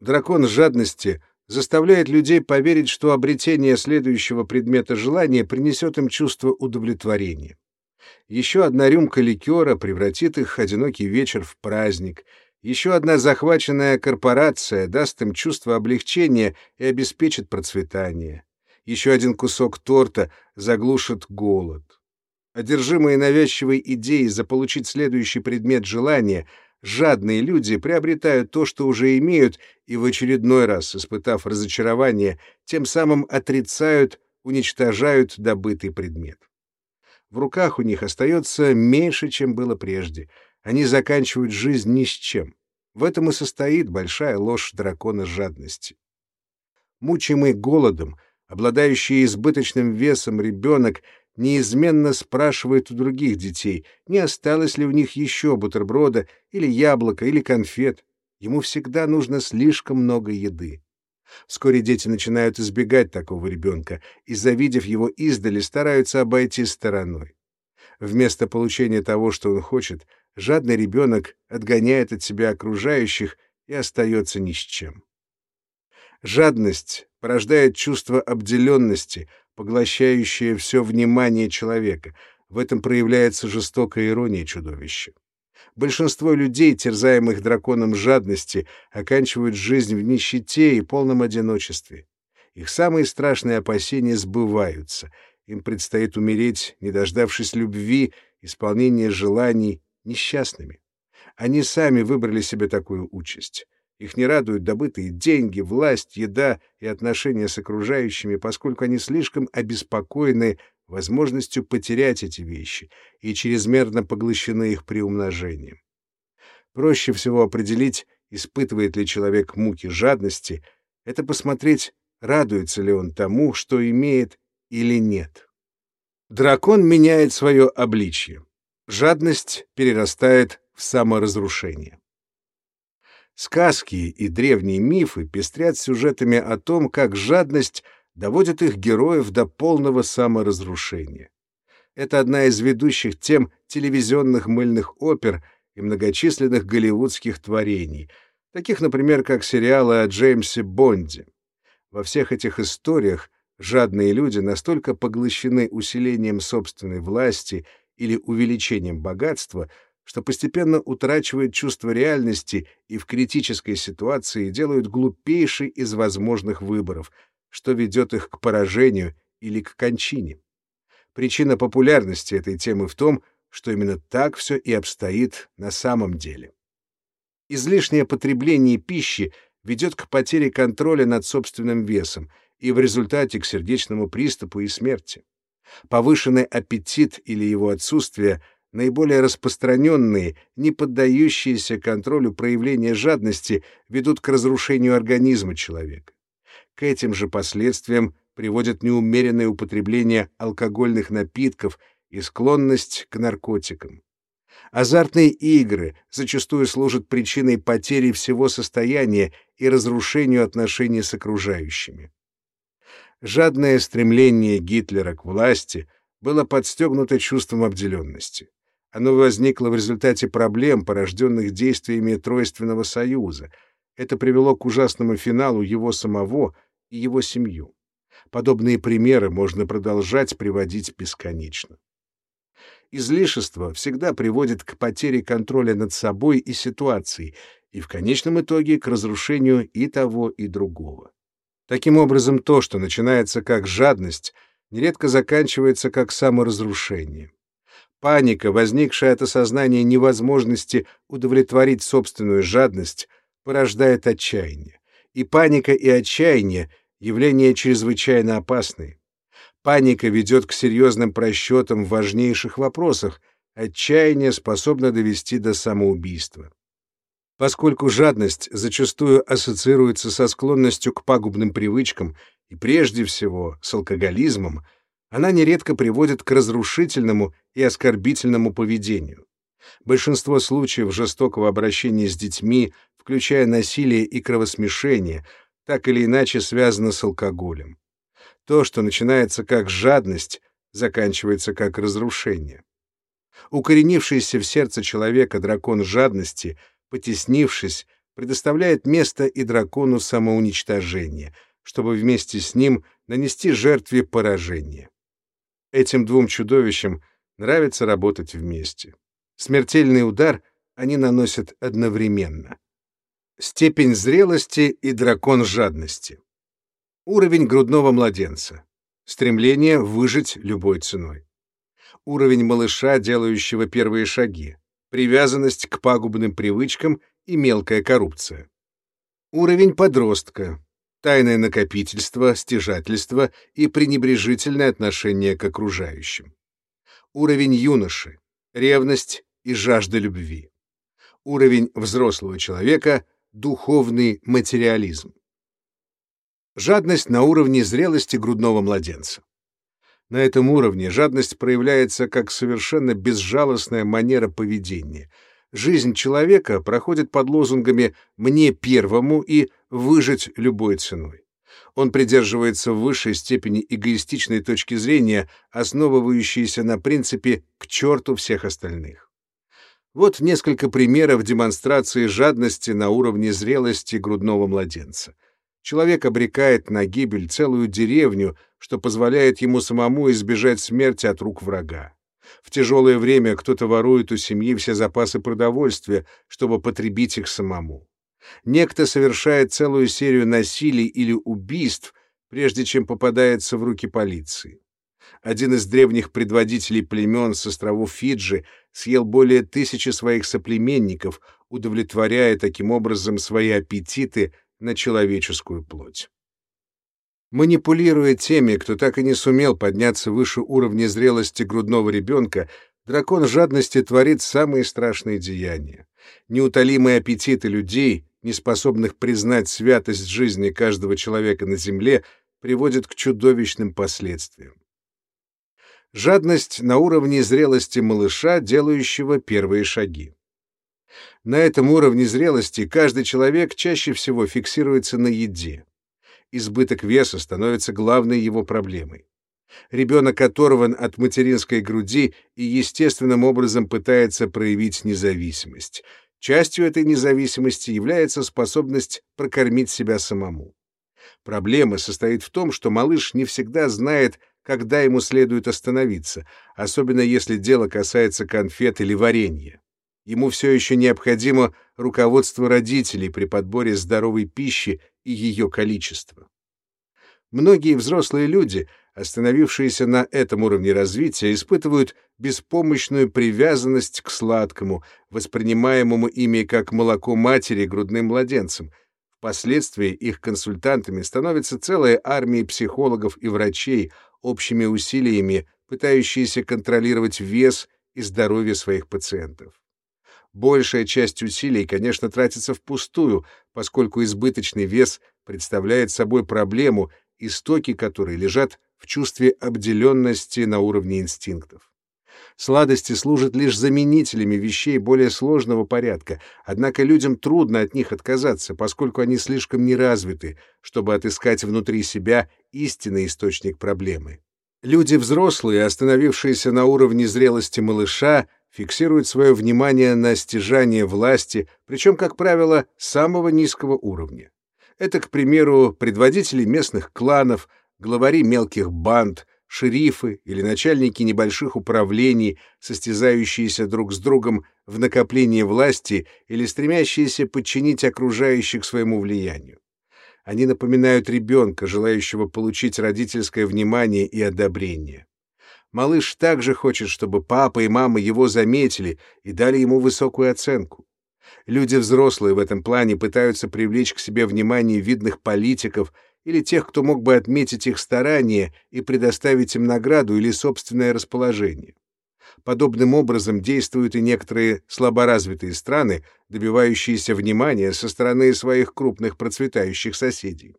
Дракон жадности заставляет людей поверить, что обретение следующего предмета желания принесет им чувство удовлетворения. Еще одна рюмка ликера превратит их одинокий вечер в праздник. Еще одна захваченная корпорация даст им чувство облегчения и обеспечит процветание еще один кусок торта заглушит голод. Одержимые навязчивой идеей заполучить следующий предмет желания, жадные люди приобретают то, что уже имеют, и в очередной раз, испытав разочарование, тем самым отрицают, уничтожают добытый предмет. В руках у них остается меньше, чем было прежде. Они заканчивают жизнь ни с чем. В этом и состоит большая ложь дракона жадности. Мучимый голодом — Обладающий избыточным весом ребенок неизменно спрашивает у других детей, не осталось ли у них еще бутерброда или яблока или конфет. Ему всегда нужно слишком много еды. Вскоре дети начинают избегать такого ребенка и, завидев его издали, стараются обойти стороной. Вместо получения того, что он хочет, жадный ребенок отгоняет от себя окружающих и остается ни с чем. Жадность порождает чувство обделенности, поглощающее все внимание человека. В этом проявляется жестокая ирония чудовища. Большинство людей, терзаемых драконом жадности, оканчивают жизнь в нищете и полном одиночестве. Их самые страшные опасения сбываются. Им предстоит умереть, не дождавшись любви, исполнения желаний, несчастными. Они сами выбрали себе такую участь. Их не радуют добытые деньги, власть, еда и отношения с окружающими, поскольку они слишком обеспокоены возможностью потерять эти вещи и чрезмерно поглощены их приумножением. Проще всего определить, испытывает ли человек муки жадности, это посмотреть, радуется ли он тому, что имеет или нет. Дракон меняет свое обличье. Жадность перерастает в саморазрушение. Сказки и древние мифы пестрят сюжетами о том, как жадность доводит их героев до полного саморазрушения. Это одна из ведущих тем телевизионных мыльных опер и многочисленных голливудских творений, таких, например, как сериалы о Джеймсе Бонде. Во всех этих историях жадные люди настолько поглощены усилением собственной власти или увеличением богатства, что постепенно утрачивает чувство реальности и в критической ситуации делают глупейший из возможных выборов, что ведет их к поражению или к кончине. Причина популярности этой темы в том, что именно так все и обстоит на самом деле. Излишнее потребление пищи ведет к потере контроля над собственным весом и в результате к сердечному приступу и смерти. Повышенный аппетит или его отсутствие наиболее распространенные, не поддающиеся контролю проявления жадности, ведут к разрушению организма человека. К этим же последствиям приводит неумеренное употребление алкогольных напитков и склонность к наркотикам. Азартные игры зачастую служат причиной потери всего состояния и разрушению отношений с окружающими. Жадное стремление Гитлера к власти было подстегнуто чувством обделенности. Оно возникло в результате проблем, порожденных действиями Тройственного Союза. Это привело к ужасному финалу его самого и его семью. Подобные примеры можно продолжать приводить бесконечно. Излишество всегда приводит к потере контроля над собой и ситуацией, и в конечном итоге к разрушению и того, и другого. Таким образом, то, что начинается как жадность, нередко заканчивается как саморазрушение. Паника, возникшая от осознания невозможности удовлетворить собственную жадность, порождает отчаяние. И паника и отчаяние — явления чрезвычайно опасные. Паника ведет к серьезным просчетам в важнейших вопросах, отчаяние способно довести до самоубийства. Поскольку жадность зачастую ассоциируется со склонностью к пагубным привычкам и прежде всего с алкоголизмом, она нередко приводит к разрушительному и оскорбительному поведению. Большинство случаев жестокого обращения с детьми, включая насилие и кровосмешение, так или иначе связано с алкоголем. То, что начинается как жадность, заканчивается как разрушение. Укоренившийся в сердце человека дракон жадности, потеснившись, предоставляет место и дракону самоуничтожения, чтобы вместе с ним нанести жертве поражение. Этим двум чудовищам нравится работать вместе. Смертельный удар они наносят одновременно. Степень зрелости и дракон жадности. Уровень грудного младенца. Стремление выжить любой ценой. Уровень малыша, делающего первые шаги. Привязанность к пагубным привычкам и мелкая коррупция. Уровень подростка тайное накопительство, стяжательство и пренебрежительное отношение к окружающим. Уровень юноши — ревность и жажда любви. Уровень взрослого человека — духовный материализм. Жадность на уровне зрелости грудного младенца. На этом уровне жадность проявляется как совершенно безжалостная манера поведения — жизнь человека проходит под лозунгами «мне первому» и «выжить любой ценой». Он придерживается в высшей степени эгоистичной точки зрения, основывающейся на принципе «к черту всех остальных». Вот несколько примеров демонстрации жадности на уровне зрелости грудного младенца. Человек обрекает на гибель целую деревню, что позволяет ему самому избежать смерти от рук врага. В тяжелое время кто-то ворует у семьи все запасы продовольствия, чтобы потребить их самому. Некто совершает целую серию насилий или убийств, прежде чем попадается в руки полиции. Один из древних предводителей племен с островов Фиджи съел более тысячи своих соплеменников, удовлетворяя таким образом свои аппетиты на человеческую плоть. Манипулируя теми, кто так и не сумел подняться выше уровня зрелости грудного ребенка, дракон жадности творит самые страшные деяния. Неутолимые аппетиты людей, не способных признать святость жизни каждого человека на земле, приводят к чудовищным последствиям. Жадность на уровне зрелости малыша, делающего первые шаги. На этом уровне зрелости каждый человек чаще всего фиксируется на еде избыток веса становится главной его проблемой. Ребенок оторван от материнской груди и естественным образом пытается проявить независимость. Частью этой независимости является способность прокормить себя самому. Проблема состоит в том, что малыш не всегда знает, когда ему следует остановиться, особенно если дело касается конфет или варенья. Ему все еще необходимо руководство родителей при подборе здоровой пищи и ее количества. Многие взрослые люди, остановившиеся на этом уровне развития, испытывают беспомощную привязанность к сладкому, воспринимаемому ими как молоко матери грудным младенцем. Впоследствии их консультантами становится целая армия психологов и врачей, общими усилиями пытающиеся контролировать вес и здоровье своих пациентов. Большая часть усилий, конечно, тратится впустую, поскольку избыточный вес представляет собой проблему, истоки которой лежат в чувстве обделенности на уровне инстинктов. Сладости служат лишь заменителями вещей более сложного порядка, однако людям трудно от них отказаться, поскольку они слишком неразвиты, чтобы отыскать внутри себя истинный источник проблемы. Люди взрослые, остановившиеся на уровне зрелости малыша, фиксируют свое внимание на стяжание власти, причем, как правило, самого низкого уровня. Это, к примеру, предводители местных кланов, главари мелких банд, шерифы или начальники небольших управлений, состязающиеся друг с другом в накоплении власти или стремящиеся подчинить окружающих своему влиянию. Они напоминают ребенка, желающего получить родительское внимание и одобрение. Малыш также хочет, чтобы папа и мама его заметили и дали ему высокую оценку. Люди взрослые в этом плане пытаются привлечь к себе внимание видных политиков или тех, кто мог бы отметить их старания и предоставить им награду или собственное расположение. Подобным образом действуют и некоторые слаборазвитые страны, добивающиеся внимания со стороны своих крупных процветающих соседей.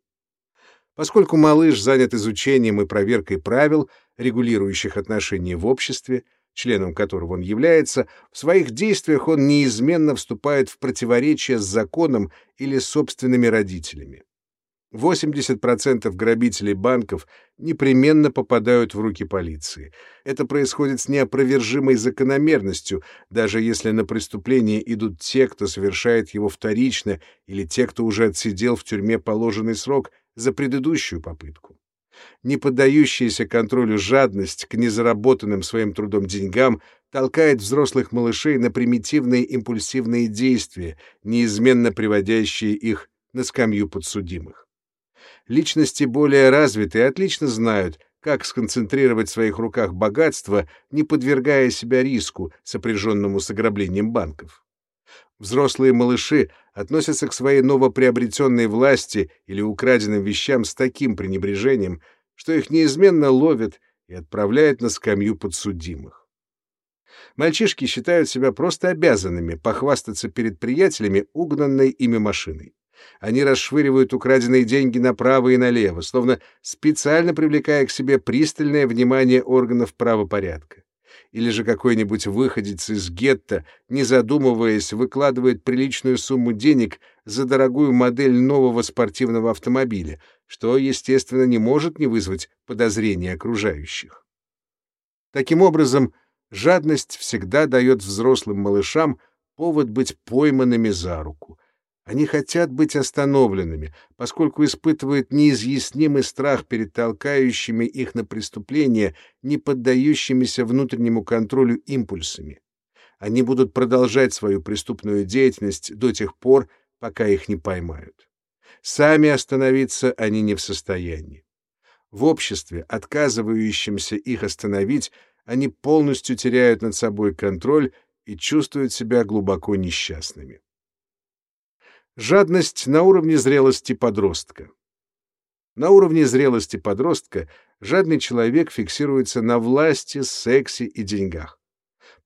Поскольку малыш занят изучением и проверкой правил, регулирующих отношения в обществе, членом которого он является, в своих действиях он неизменно вступает в противоречие с законом или собственными родителями. 80% грабителей банков непременно попадают в руки полиции. Это происходит с неопровержимой закономерностью, даже если на преступление идут те, кто совершает его вторично, или те, кто уже отсидел в тюрьме положенный срок за предыдущую попытку. Не поддающаяся контролю жадность к незаработанным своим трудом деньгам толкает взрослых малышей на примитивные импульсивные действия, неизменно приводящие их на скамью подсудимых. Личности более развитые отлично знают, как сконцентрировать в своих руках богатство, не подвергая себя риску, сопряженному с ограблением банков. Взрослые малыши относятся к своей новоприобретенной власти или украденным вещам с таким пренебрежением, что их неизменно ловят и отправляют на скамью подсудимых. Мальчишки считают себя просто обязанными похвастаться перед приятелями угнанной ими машиной. Они расшвыривают украденные деньги направо и налево, словно специально привлекая к себе пристальное внимание органов правопорядка. Или же какой-нибудь выходец из гетто, не задумываясь, выкладывает приличную сумму денег за дорогую модель нового спортивного автомобиля, что, естественно, не может не вызвать подозрения окружающих. Таким образом, жадность всегда дает взрослым малышам повод быть пойманными за руку, они хотят быть остановленными, поскольку испытывают неизъяснимый страх перед толкающими их на преступление, не поддающимися внутреннему контролю импульсами. Они будут продолжать свою преступную деятельность до тех пор, пока их не поймают. Сами остановиться они не в состоянии. В обществе, отказывающемся их остановить, они полностью теряют над собой контроль и чувствуют себя глубоко несчастными. Жадность на уровне зрелости подростка. На уровне зрелости подростка жадный человек фиксируется на власти, сексе и деньгах.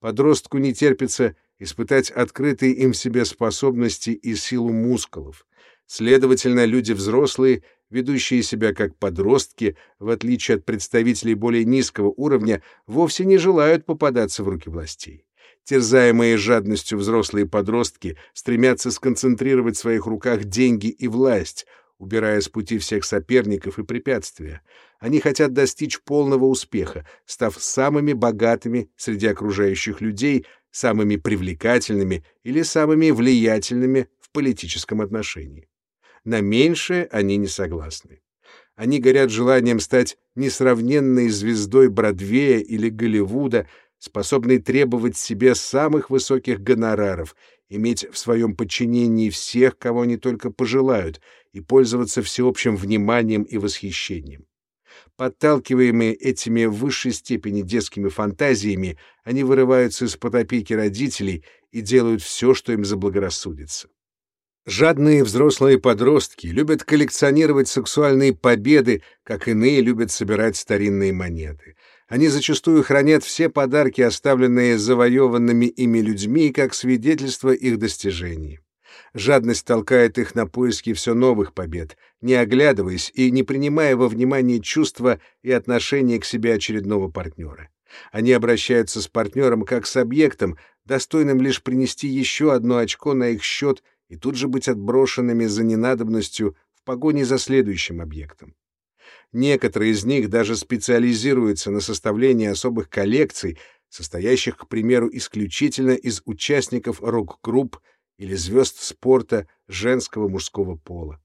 Подростку не терпится испытать открытые им в себе способности и силу мускулов. Следовательно, люди взрослые, ведущие себя как подростки, в отличие от представителей более низкого уровня, вовсе не желают попадаться в руки властей. Терзаемые жадностью взрослые подростки стремятся сконцентрировать в своих руках деньги и власть, убирая с пути всех соперников и препятствия. Они хотят достичь полного успеха, став самыми богатыми среди окружающих людей, самыми привлекательными или самыми влиятельными в политическом отношении. На меньшее они не согласны. Они горят желанием стать несравненной звездой Бродвея или Голливуда, способный требовать себе самых высоких гонораров, иметь в своем подчинении всех, кого они только пожелают, и пользоваться всеобщим вниманием и восхищением. Подталкиваемые этими в высшей степени детскими фантазиями, они вырываются из-под опеки родителей и делают все, что им заблагорассудится. Жадные взрослые подростки любят коллекционировать сексуальные победы, как иные любят собирать старинные монеты. Они зачастую хранят все подарки, оставленные завоеванными ими людьми, как свидетельство их достижений. Жадность толкает их на поиски все новых побед, не оглядываясь и не принимая во внимание чувства и отношения к себе очередного партнера. Они обращаются с партнером как с объектом, достойным лишь принести еще одно очко на их счет и тут же быть отброшенными за ненадобностью в погоне за следующим объектом. Некоторые из них даже специализируются на составлении особых коллекций, состоящих, к примеру, исключительно из участников рок-групп или звезд спорта женского мужского пола.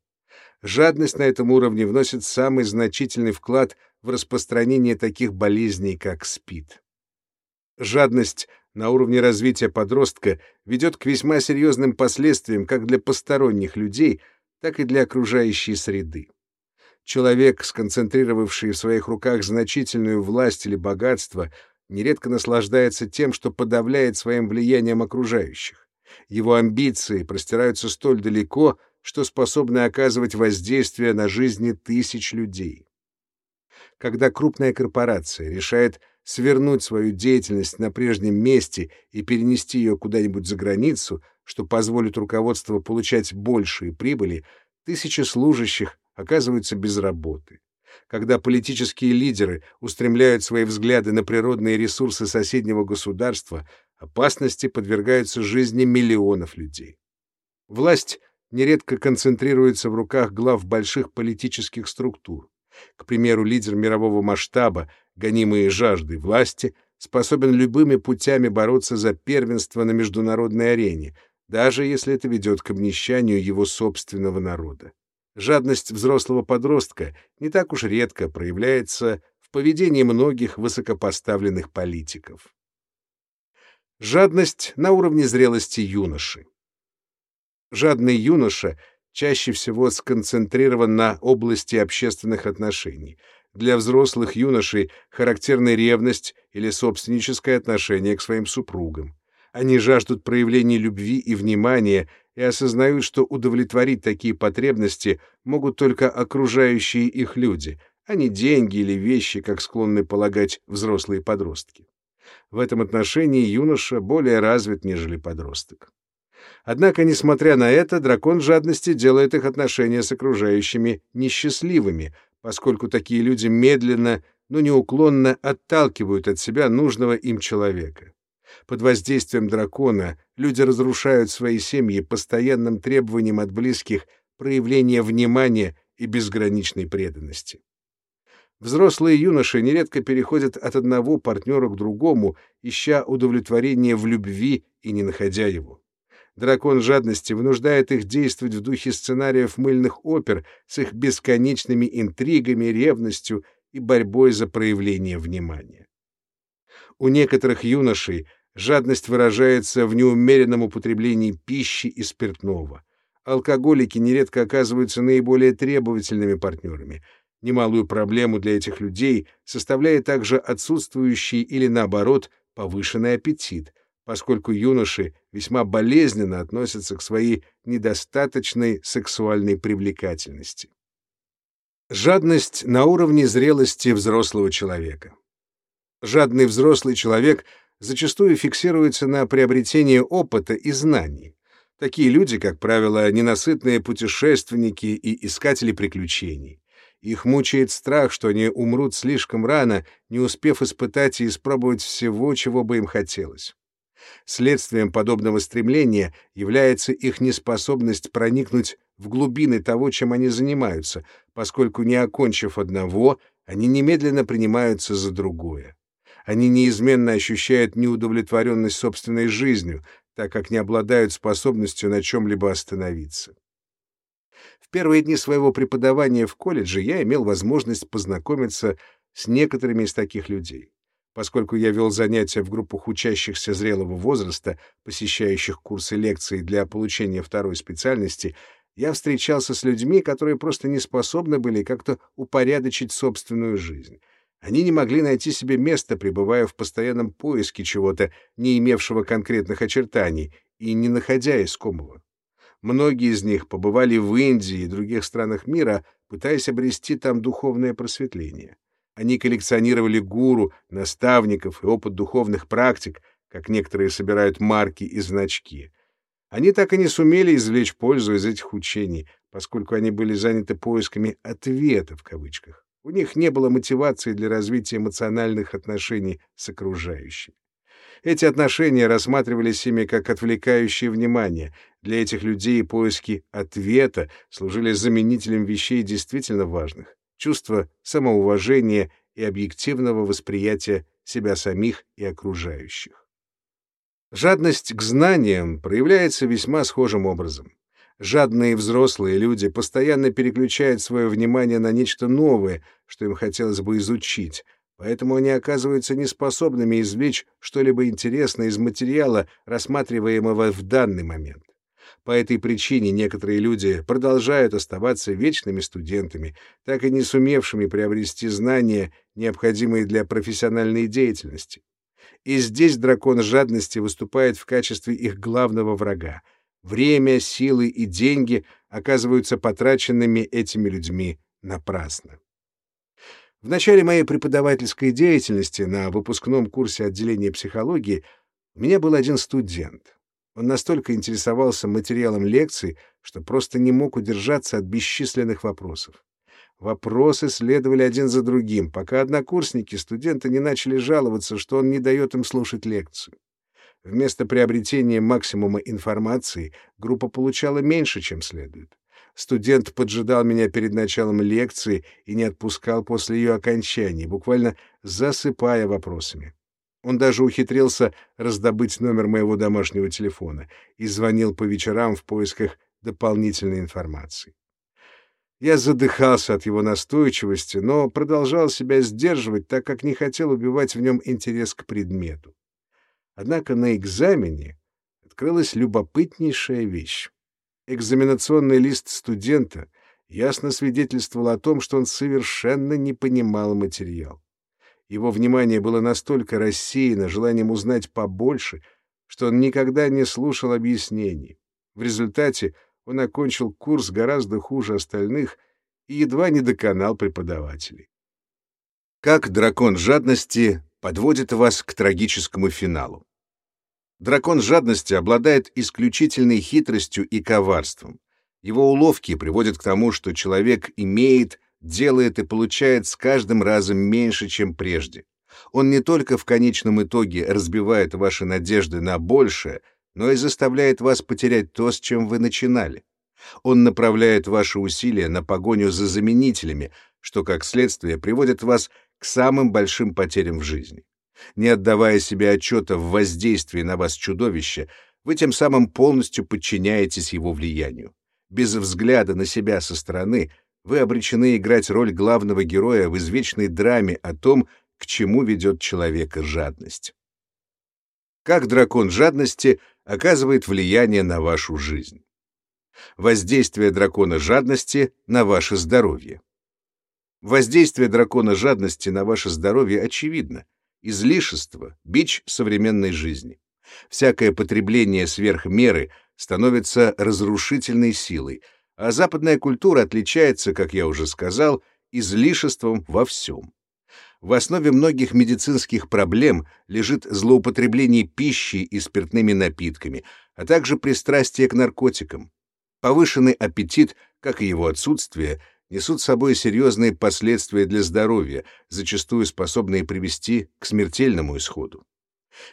Жадность на этом уровне вносит самый значительный вклад в распространение таких болезней, как СПИД. Жадность на уровне развития подростка ведет к весьма серьезным последствиям как для посторонних людей, так и для окружающей среды. Человек, сконцентрировавший в своих руках значительную власть или богатство, нередко наслаждается тем, что подавляет своим влиянием окружающих. Его амбиции простираются столь далеко, что способны оказывать воздействие на жизни тысяч людей. Когда крупная корпорация решает свернуть свою деятельность на прежнем месте и перенести ее куда-нибудь за границу, что позволит руководству получать большие прибыли, тысячи служащих оказываются без работы. Когда политические лидеры устремляют свои взгляды на природные ресурсы соседнего государства, опасности подвергаются жизни миллионов людей. Власть нередко концентрируется в руках глав больших политических структур. К примеру, лидер мирового масштаба, гонимый жаждой власти, способен любыми путями бороться за первенство на международной арене, даже если это ведет к обнищанию его собственного народа. Жадность взрослого подростка не так уж редко проявляется в поведении многих высокопоставленных политиков. Жадность на уровне зрелости юноши. Жадный юноша чаще всего сконцентрирован на области общественных отношений. Для взрослых юношей характерна ревность или собственническое отношение к своим супругам. Они жаждут проявления любви и внимания и осознают, что удовлетворить такие потребности могут только окружающие их люди, а не деньги или вещи, как склонны полагать взрослые подростки. В этом отношении юноша более развит, нежели подросток. Однако, несмотря на это, дракон жадности делает их отношения с окружающими несчастливыми, поскольку такие люди медленно, но неуклонно отталкивают от себя нужного им человека. Под воздействием дракона люди разрушают свои семьи постоянным требованием от близких проявления внимания и безграничной преданности. Взрослые юноши нередко переходят от одного партнера к другому, ища удовлетворения в любви и не находя его. Дракон жадности вынуждает их действовать в духе сценариев мыльных опер с их бесконечными интригами, ревностью и борьбой за проявление внимания. У некоторых юношей Жадность выражается в неумеренном употреблении пищи и спиртного. Алкоголики нередко оказываются наиболее требовательными партнерами. Немалую проблему для этих людей составляет также отсутствующий или, наоборот, повышенный аппетит, поскольку юноши весьма болезненно относятся к своей недостаточной сексуальной привлекательности. Жадность на уровне зрелости взрослого человека. Жадный взрослый человек — зачастую фиксируется на приобретении опыта и знаний. Такие люди, как правило, ненасытные путешественники и искатели приключений. Их мучает страх, что они умрут слишком рано, не успев испытать и испробовать всего, чего бы им хотелось. Следствием подобного стремления является их неспособность проникнуть в глубины того, чем они занимаются, поскольку, не окончив одного, они немедленно принимаются за другое они неизменно ощущают неудовлетворенность собственной жизнью, так как не обладают способностью на чем-либо остановиться. В первые дни своего преподавания в колледже я имел возможность познакомиться с некоторыми из таких людей. Поскольку я вел занятия в группах учащихся зрелого возраста, посещающих курсы лекций для получения второй специальности, я встречался с людьми, которые просто не способны были как-то упорядочить собственную жизнь. Они не могли найти себе места, пребывая в постоянном поиске чего-то, не имевшего конкретных очертаний, и не находя искомого. Многие из них побывали в Индии и других странах мира, пытаясь обрести там духовное просветление. Они коллекционировали гуру, наставников и опыт духовных практик, как некоторые собирают марки и значки. Они так и не сумели извлечь пользу из этих учений, поскольку они были заняты поисками «ответа» в кавычках. У них не было мотивации для развития эмоциональных отношений с окружающими. Эти отношения рассматривались ими как отвлекающее внимание. Для этих людей поиски ответа служили заменителем вещей действительно важных — чувства самоуважения и объективного восприятия себя самих и окружающих. Жадность к знаниям проявляется весьма схожим образом. Жадные взрослые люди постоянно переключают свое внимание на нечто новое, что им хотелось бы изучить, поэтому они оказываются неспособными извлечь что-либо интересное из материала, рассматриваемого в данный момент. По этой причине некоторые люди продолжают оставаться вечными студентами, так и не сумевшими приобрести знания, необходимые для профессиональной деятельности. И здесь дракон жадности выступает в качестве их главного врага — Время, силы и деньги оказываются потраченными этими людьми напрасно. В начале моей преподавательской деятельности на выпускном курсе отделения психологии у меня был один студент. Он настолько интересовался материалом лекций, что просто не мог удержаться от бесчисленных вопросов. Вопросы следовали один за другим, пока однокурсники, студенты не начали жаловаться, что он не дает им слушать лекцию. Вместо приобретения максимума информации группа получала меньше, чем следует. Студент поджидал меня перед началом лекции и не отпускал после ее окончания, буквально засыпая вопросами. Он даже ухитрился раздобыть номер моего домашнего телефона и звонил по вечерам в поисках дополнительной информации. Я задыхался от его настойчивости, но продолжал себя сдерживать, так как не хотел убивать в нем интерес к предмету. Однако на экзамене открылась любопытнейшая вещь. Экзаменационный лист студента ясно свидетельствовал о том, что он совершенно не понимал материал. Его внимание было настолько рассеяно желанием узнать побольше, что он никогда не слушал объяснений. В результате он окончил курс гораздо хуже остальных и едва не доконал преподавателей. Как дракон жадности подводит вас к трагическому финалу. Дракон жадности обладает исключительной хитростью и коварством. Его уловки приводят к тому, что человек имеет, делает и получает с каждым разом меньше, чем прежде. Он не только в конечном итоге разбивает ваши надежды на большее, но и заставляет вас потерять то, с чем вы начинали. Он направляет ваши усилия на погоню за заменителями, что, как следствие, приводит вас к самым большим потерям в жизни. Не отдавая себе отчета в воздействии на вас чудовища, вы тем самым полностью подчиняетесь его влиянию. Без взгляда на себя со стороны вы обречены играть роль главного героя в извечной драме о том, к чему ведет человека жадность. Как дракон жадности оказывает влияние на вашу жизнь? Воздействие дракона жадности на ваше здоровье. Воздействие дракона жадности на ваше здоровье очевидно. Излишество — бич современной жизни. Всякое потребление сверх меры становится разрушительной силой, а западная культура отличается, как я уже сказал, излишеством во всем. В основе многих медицинских проблем лежит злоупотребление пищей и спиртными напитками, а также пристрастие к наркотикам. Повышенный аппетит, как и его отсутствие, несут с собой серьезные последствия для здоровья, зачастую способные привести к смертельному исходу.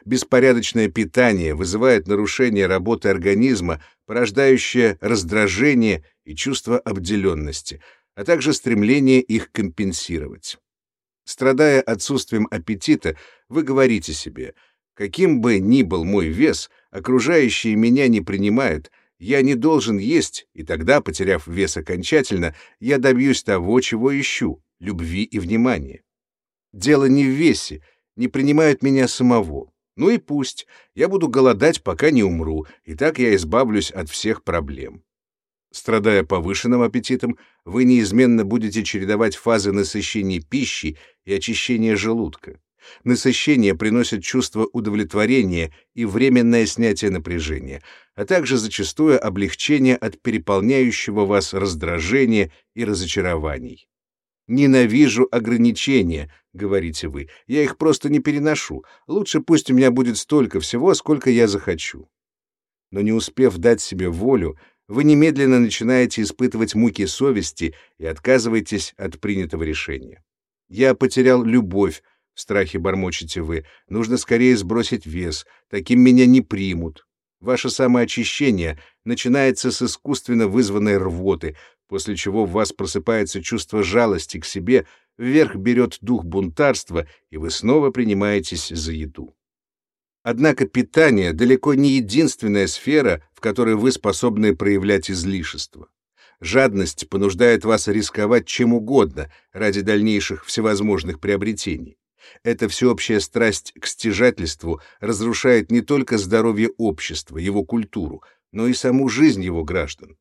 Беспорядочное питание вызывает нарушение работы организма, порождающее раздражение и чувство обделенности, а также стремление их компенсировать. Страдая отсутствием аппетита, вы говорите себе, каким бы ни был мой вес, окружающие меня не принимают, я не должен есть, и тогда, потеряв вес окончательно, я добьюсь того, чего ищу — любви и внимания. Дело не в весе, не принимают меня самого. Ну и пусть, я буду голодать, пока не умру, и так я избавлюсь от всех проблем. Страдая повышенным аппетитом, вы неизменно будете чередовать фазы насыщения пищи и очищения желудка. Насыщение приносит чувство удовлетворения и временное снятие напряжения, а также зачастую облегчение от переполняющего вас раздражения и разочарований. «Ненавижу ограничения», — говорите вы. «Я их просто не переношу. Лучше пусть у меня будет столько всего, сколько я захочу». Но не успев дать себе волю, вы немедленно начинаете испытывать муки совести и отказываетесь от принятого решения. «Я потерял любовь», — в страхе бормочете вы. «Нужно скорее сбросить вес. Таким меня не примут». Ваше самоочищение начинается с искусственно вызванной рвоты, после чего в вас просыпается чувство жалости к себе, вверх берет дух бунтарства, и вы снова принимаетесь за еду. Однако питание далеко не единственная сфера, в которой вы способны проявлять излишество. Жадность понуждает вас рисковать чем угодно ради дальнейших всевозможных приобретений. Эта всеобщая страсть к стяжательству разрушает не только здоровье общества, его культуру, но и саму жизнь его граждан.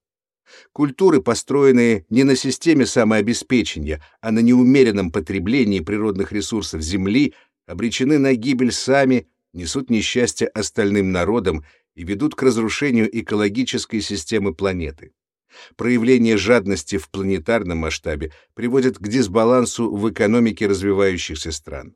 Культуры, построенные не на системе самообеспечения, а на неумеренном потреблении природных ресурсов Земли, обречены на гибель сами, несут несчастье остальным народам и ведут к разрушению экологической системы планеты. Проявление жадности в планетарном масштабе приводит к дисбалансу в экономике развивающихся стран.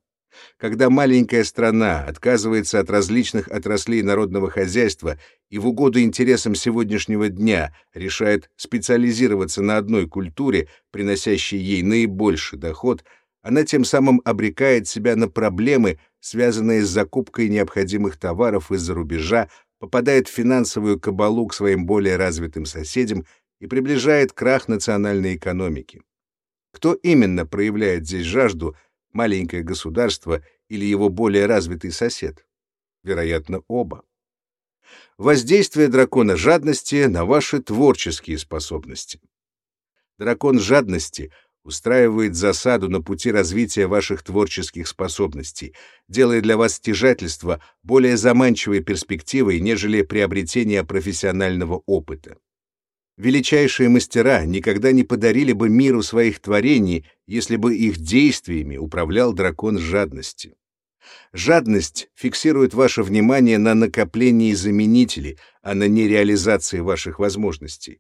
Когда маленькая страна отказывается от различных отраслей народного хозяйства и в угоду интересам сегодняшнего дня решает специализироваться на одной культуре, приносящей ей наибольший доход, она тем самым обрекает себя на проблемы, связанные с закупкой необходимых товаров из-за рубежа, попадает в финансовую кабалу к своим более развитым соседям и приближает крах национальной экономики. Кто именно проявляет здесь жажду, маленькое государство или его более развитый сосед? Вероятно, оба. Воздействие дракона жадности на ваши творческие способности. Дракон жадности устраивает засаду на пути развития ваших творческих способностей, делая для вас стяжательство более заманчивой перспективой, нежели приобретение профессионального опыта. Величайшие мастера никогда не подарили бы миру своих творений, если бы их действиями управлял дракон жадности. Жадность фиксирует ваше внимание на накоплении заменителей, а на нереализации ваших возможностей.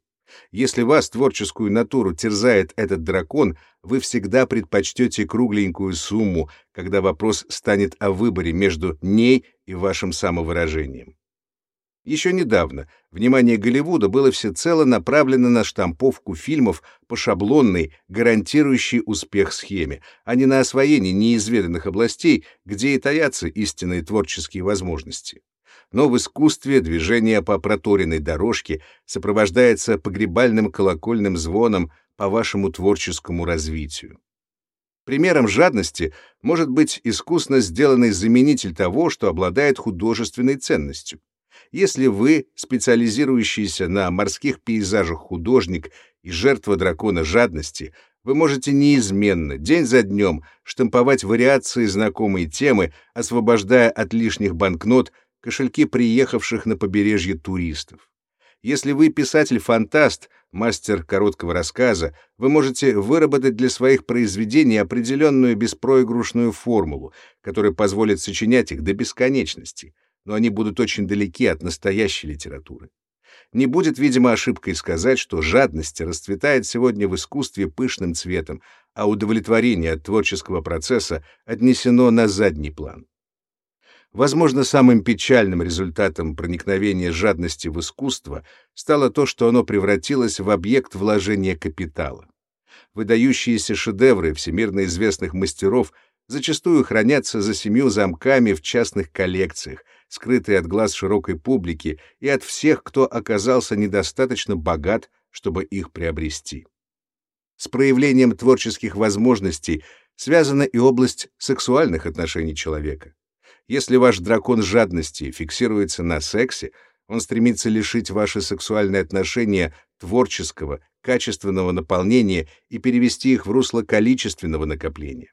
Если вас, творческую натуру, терзает этот дракон, вы всегда предпочтете кругленькую сумму, когда вопрос станет о выборе между ней и вашим самовыражением. Еще недавно внимание Голливуда было всецело направлено на штамповку фильмов по шаблонной, гарантирующей успех схеме, а не на освоение неизведанных областей, где и таятся истинные творческие возможности. Но в искусстве движение по проторенной дорожке сопровождается погребальным колокольным звоном по вашему творческому развитию. Примером жадности может быть искусно сделанный заменитель того, что обладает художественной ценностью. Если вы, специализирующийся на морских пейзажах художник и жертва дракона жадности, вы можете неизменно, день за днем, штамповать вариации знакомой темы, освобождая от лишних банкнот кошельки приехавших на побережье туристов. Если вы писатель-фантаст, мастер короткого рассказа, вы можете выработать для своих произведений определенную беспроигрышную формулу, которая позволит сочинять их до бесконечности — но они будут очень далеки от настоящей литературы. Не будет, видимо, ошибкой сказать, что жадность расцветает сегодня в искусстве пышным цветом, а удовлетворение от творческого процесса отнесено на задний план. Возможно, самым печальным результатом проникновения жадности в искусство стало то, что оно превратилось в объект вложения капитала. Выдающиеся шедевры всемирно известных мастеров зачастую хранятся за семью замками в частных коллекциях, скрытые от глаз широкой публики и от всех, кто оказался недостаточно богат, чтобы их приобрести. С проявлением творческих возможностей связана и область сексуальных отношений человека. Если ваш дракон жадности фиксируется на сексе, он стремится лишить ваши сексуальные отношения творческого, качественного наполнения и перевести их в русло количественного накопления.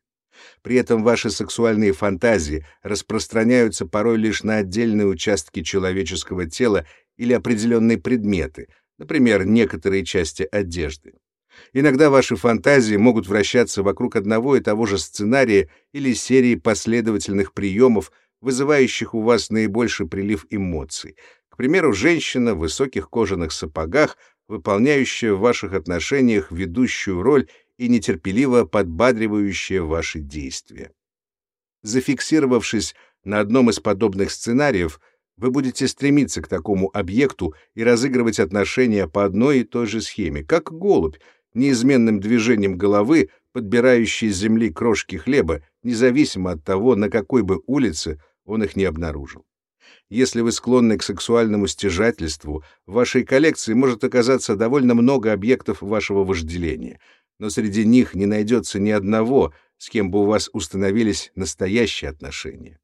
При этом ваши сексуальные фантазии распространяются порой лишь на отдельные участки человеческого тела или определенные предметы, например, некоторые части одежды. Иногда ваши фантазии могут вращаться вокруг одного и того же сценария или серии последовательных приемов, вызывающих у вас наибольший прилив эмоций. К примеру, женщина в высоких кожаных сапогах, выполняющая в ваших отношениях ведущую роль и нетерпеливо подбадривающее ваши действия. Зафиксировавшись на одном из подобных сценариев, вы будете стремиться к такому объекту и разыгрывать отношения по одной и той же схеме, как голубь, неизменным движением головы, подбирающий с земли крошки хлеба, независимо от того, на какой бы улице он их не обнаружил. Если вы склонны к сексуальному стяжательству, в вашей коллекции может оказаться довольно много объектов вашего вожделения, но среди них не найдется ни одного, с кем бы у вас установились настоящие отношения.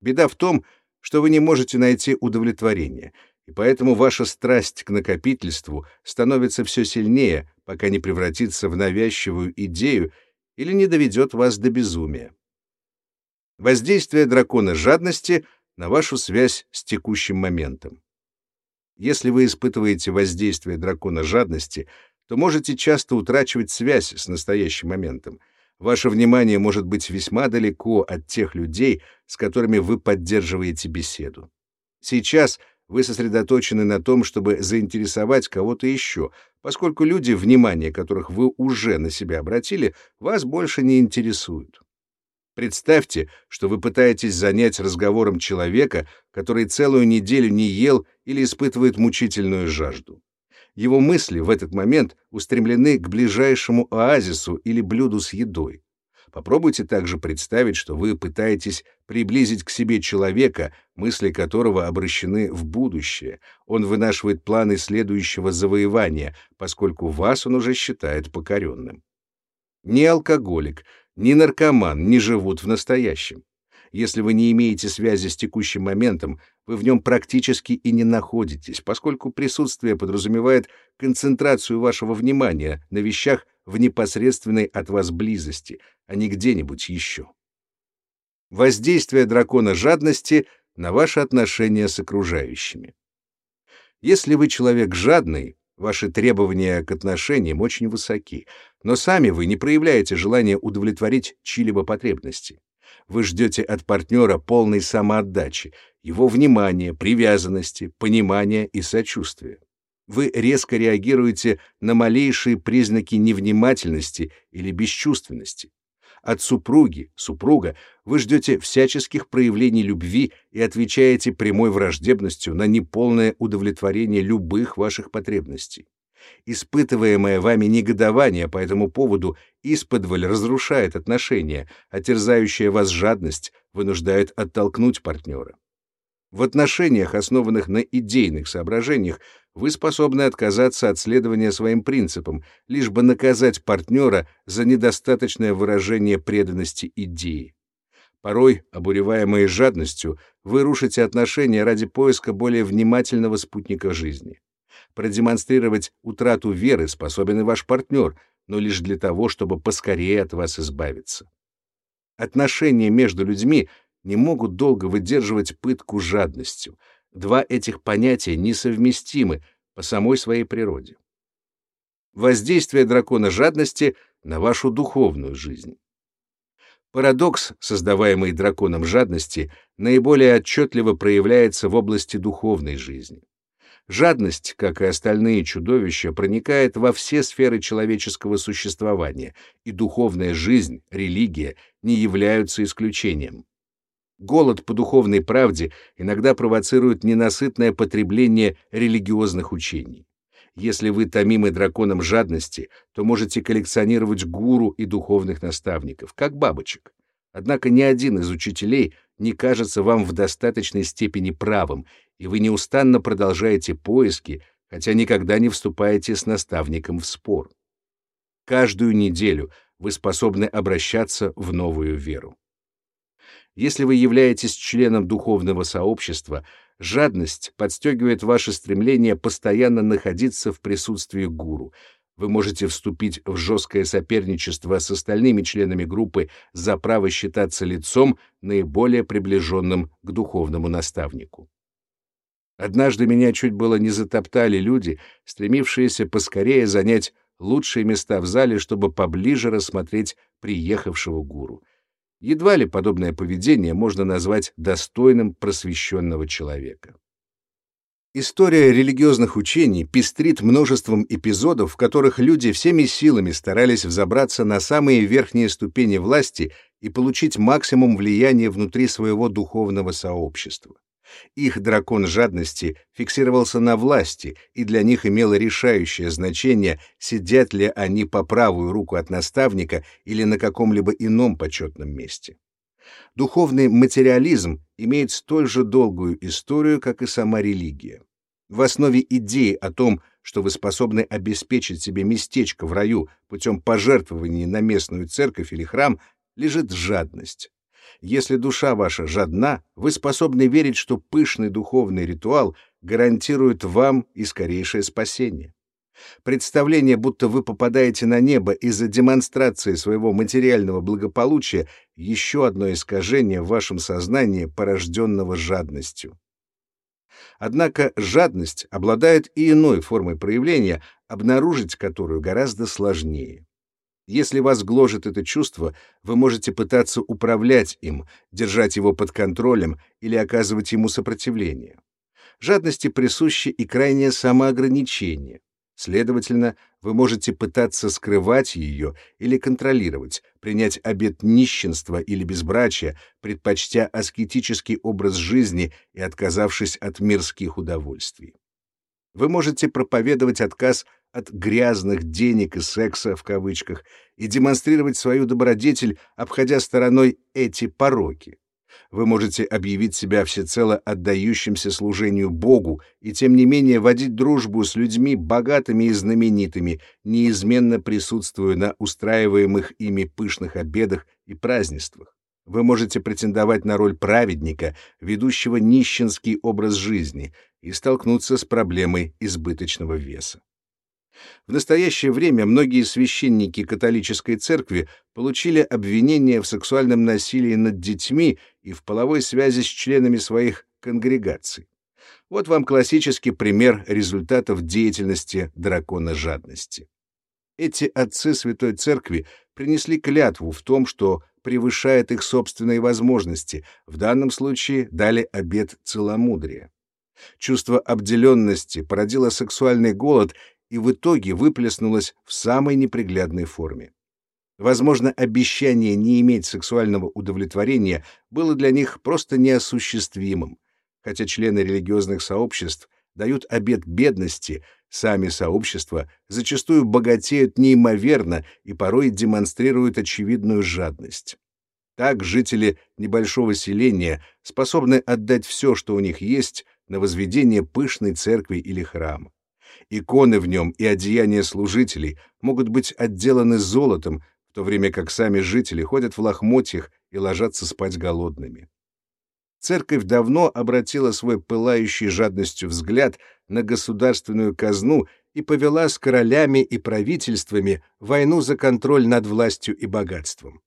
Беда в том, что вы не можете найти удовлетворение, и поэтому ваша страсть к накопительству становится все сильнее, пока не превратится в навязчивую идею или не доведет вас до безумия. Воздействие дракона жадности на вашу связь с текущим моментом. Если вы испытываете воздействие дракона жадности, то можете часто утрачивать связь с настоящим моментом — Ваше внимание может быть весьма далеко от тех людей, с которыми вы поддерживаете беседу. Сейчас вы сосредоточены на том, чтобы заинтересовать кого-то еще, поскольку люди, внимание которых вы уже на себя обратили, вас больше не интересуют. Представьте, что вы пытаетесь занять разговором человека, который целую неделю не ел или испытывает мучительную жажду. Его мысли в этот момент устремлены к ближайшему оазису или блюду с едой. Попробуйте также представить, что вы пытаетесь приблизить к себе человека, мысли которого обращены в будущее. Он вынашивает планы следующего завоевания, поскольку вас он уже считает покоренным. Ни алкоголик, ни наркоман не живут в настоящем. Если вы не имеете связи с текущим моментом, вы в нем практически и не находитесь, поскольку присутствие подразумевает концентрацию вашего внимания на вещах в непосредственной от вас близости, а не где-нибудь еще. Воздействие дракона жадности на ваши отношения с окружающими. Если вы человек жадный, ваши требования к отношениям очень высоки, но сами вы не проявляете желания удовлетворить чьи-либо потребности. Вы ждете от партнера полной самоотдачи, его внимания, привязанности, понимания и сочувствия. Вы резко реагируете на малейшие признаки невнимательности или бесчувственности. От супруги, супруга вы ждете всяческих проявлений любви и отвечаете прямой враждебностью на неполное удовлетворение любых ваших потребностей. Испытываемое вами негодование по этому поводу исподволь разрушает отношения, а терзающая вас жадность вынуждает оттолкнуть партнера. В отношениях, основанных на идейных соображениях, вы способны отказаться от следования своим принципам, лишь бы наказать партнера за недостаточное выражение преданности идее. Порой, обуреваемые жадностью, вы рушите отношения ради поиска более внимательного спутника жизни. Продемонстрировать утрату веры способен и ваш партнер, но лишь для того, чтобы поскорее от вас избавиться. Отношения между людьми не могут долго выдерживать пытку жадностью. Два этих понятия несовместимы по самой своей природе. Воздействие дракона жадности на вашу духовную жизнь. Парадокс, создаваемый драконом жадности, наиболее отчетливо проявляется в области духовной жизни. Жадность, как и остальные чудовища, проникает во все сферы человеческого существования, и духовная жизнь, религия не являются исключением. Голод по духовной правде иногда провоцирует ненасытное потребление религиозных учений. Если вы томимы драконом жадности, то можете коллекционировать гуру и духовных наставников, как бабочек. Однако ни один из учителей не кажется вам в достаточной степени правым, и вы неустанно продолжаете поиски, хотя никогда не вступаете с наставником в спор. Каждую неделю вы способны обращаться в новую веру. Если вы являетесь членом духовного сообщества, жадность подстегивает ваше стремление постоянно находиться в присутствии гуру. Вы можете вступить в жесткое соперничество с остальными членами группы за право считаться лицом, наиболее приближенным к духовному наставнику. Однажды меня чуть было не затоптали люди, стремившиеся поскорее занять лучшие места в зале, чтобы поближе рассмотреть приехавшего гуру. Едва ли подобное поведение можно назвать достойным просвещенного человека. История религиозных учений пестрит множеством эпизодов, в которых люди всеми силами старались взобраться на самые верхние ступени власти и получить максимум влияния внутри своего духовного сообщества. Их дракон жадности фиксировался на власти, и для них имело решающее значение, сидят ли они по правую руку от наставника или на каком-либо ином почетном месте. Духовный материализм имеет столь же долгую историю, как и сама религия. В основе идеи о том, что вы способны обеспечить себе местечко в раю путем пожертвований на местную церковь или храм, лежит жадность. Если душа ваша жадна, вы способны верить, что пышный духовный ритуал гарантирует вам и скорейшее спасение. Представление, будто вы попадаете на небо из-за демонстрации своего материального благополучия, еще одно искажение в вашем сознании, порожденного жадностью. Однако жадность обладает и иной формой проявления, обнаружить которую гораздо сложнее. Если вас гложет это чувство, вы можете пытаться управлять им, держать его под контролем или оказывать ему сопротивление. Жадности присуще и крайнее самоограничение. Следовательно, вы можете пытаться скрывать ее или контролировать, принять обет нищенства или безбрачия, предпочтя аскетический образ жизни и отказавшись от мирских удовольствий. Вы можете проповедовать отказ от грязных денег и секса в кавычках и демонстрировать свою добродетель, обходя стороной эти пороки. Вы можете объявить себя всецело отдающимся служению Богу и тем не менее водить дружбу с людьми богатыми и знаменитыми, неизменно присутствуя на устраиваемых ими пышных обедах и празднествах. Вы можете претендовать на роль праведника, ведущего нищенский образ жизни, и столкнуться с проблемой избыточного веса. В настоящее время многие священники католической церкви получили обвинения в сексуальном насилии над детьми и в половой связи с членами своих конгрегаций. Вот вам классический пример результатов деятельности дракона жадности. Эти отцы Святой Церкви принесли клятву в том, что превышает их собственные возможности, в данном случае дали обет целомудрия. Чувство обделенности породило сексуальный голод и в итоге выплеснулось в самой неприглядной форме. Возможно, обещание не иметь сексуального удовлетворения было для них просто неосуществимым, хотя члены религиозных сообществ дают обет бедности, сами сообщества зачастую богатеют неимоверно и порой демонстрируют очевидную жадность. Так жители небольшого селения способны отдать все, что у них есть, на возведение пышной церкви или храма. Иконы в нем и одеяния служителей могут быть отделаны золотом, в то время как сами жители ходят в лохмотьях и ложатся спать голодными. Церковь давно обратила свой пылающий жадностью взгляд на государственную казну и повела с королями и правительствами войну за контроль над властью и богатством.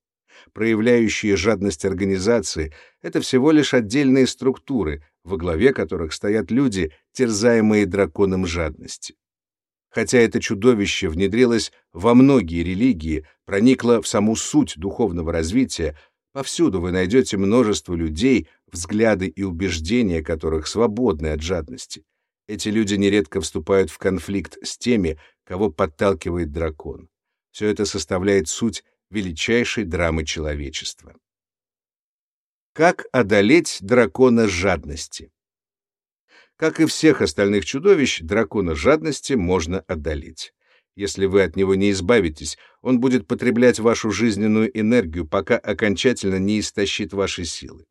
Проявляющие жадность организации — это всего лишь отдельные структуры, во главе которых стоят люди, терзаемые драконом жадности. Хотя это чудовище внедрилось во многие религии, проникло в саму суть духовного развития, повсюду вы найдете множество людей, взгляды и убеждения которых свободны от жадности. Эти люди нередко вступают в конфликт с теми, кого подталкивает дракон. Все это составляет суть величайшей драмы человечества. Как одолеть дракона жадности? Как и всех остальных чудовищ, дракона жадности можно одолеть. Если вы от него не избавитесь, он будет потреблять вашу жизненную энергию, пока окончательно не истощит ваши силы.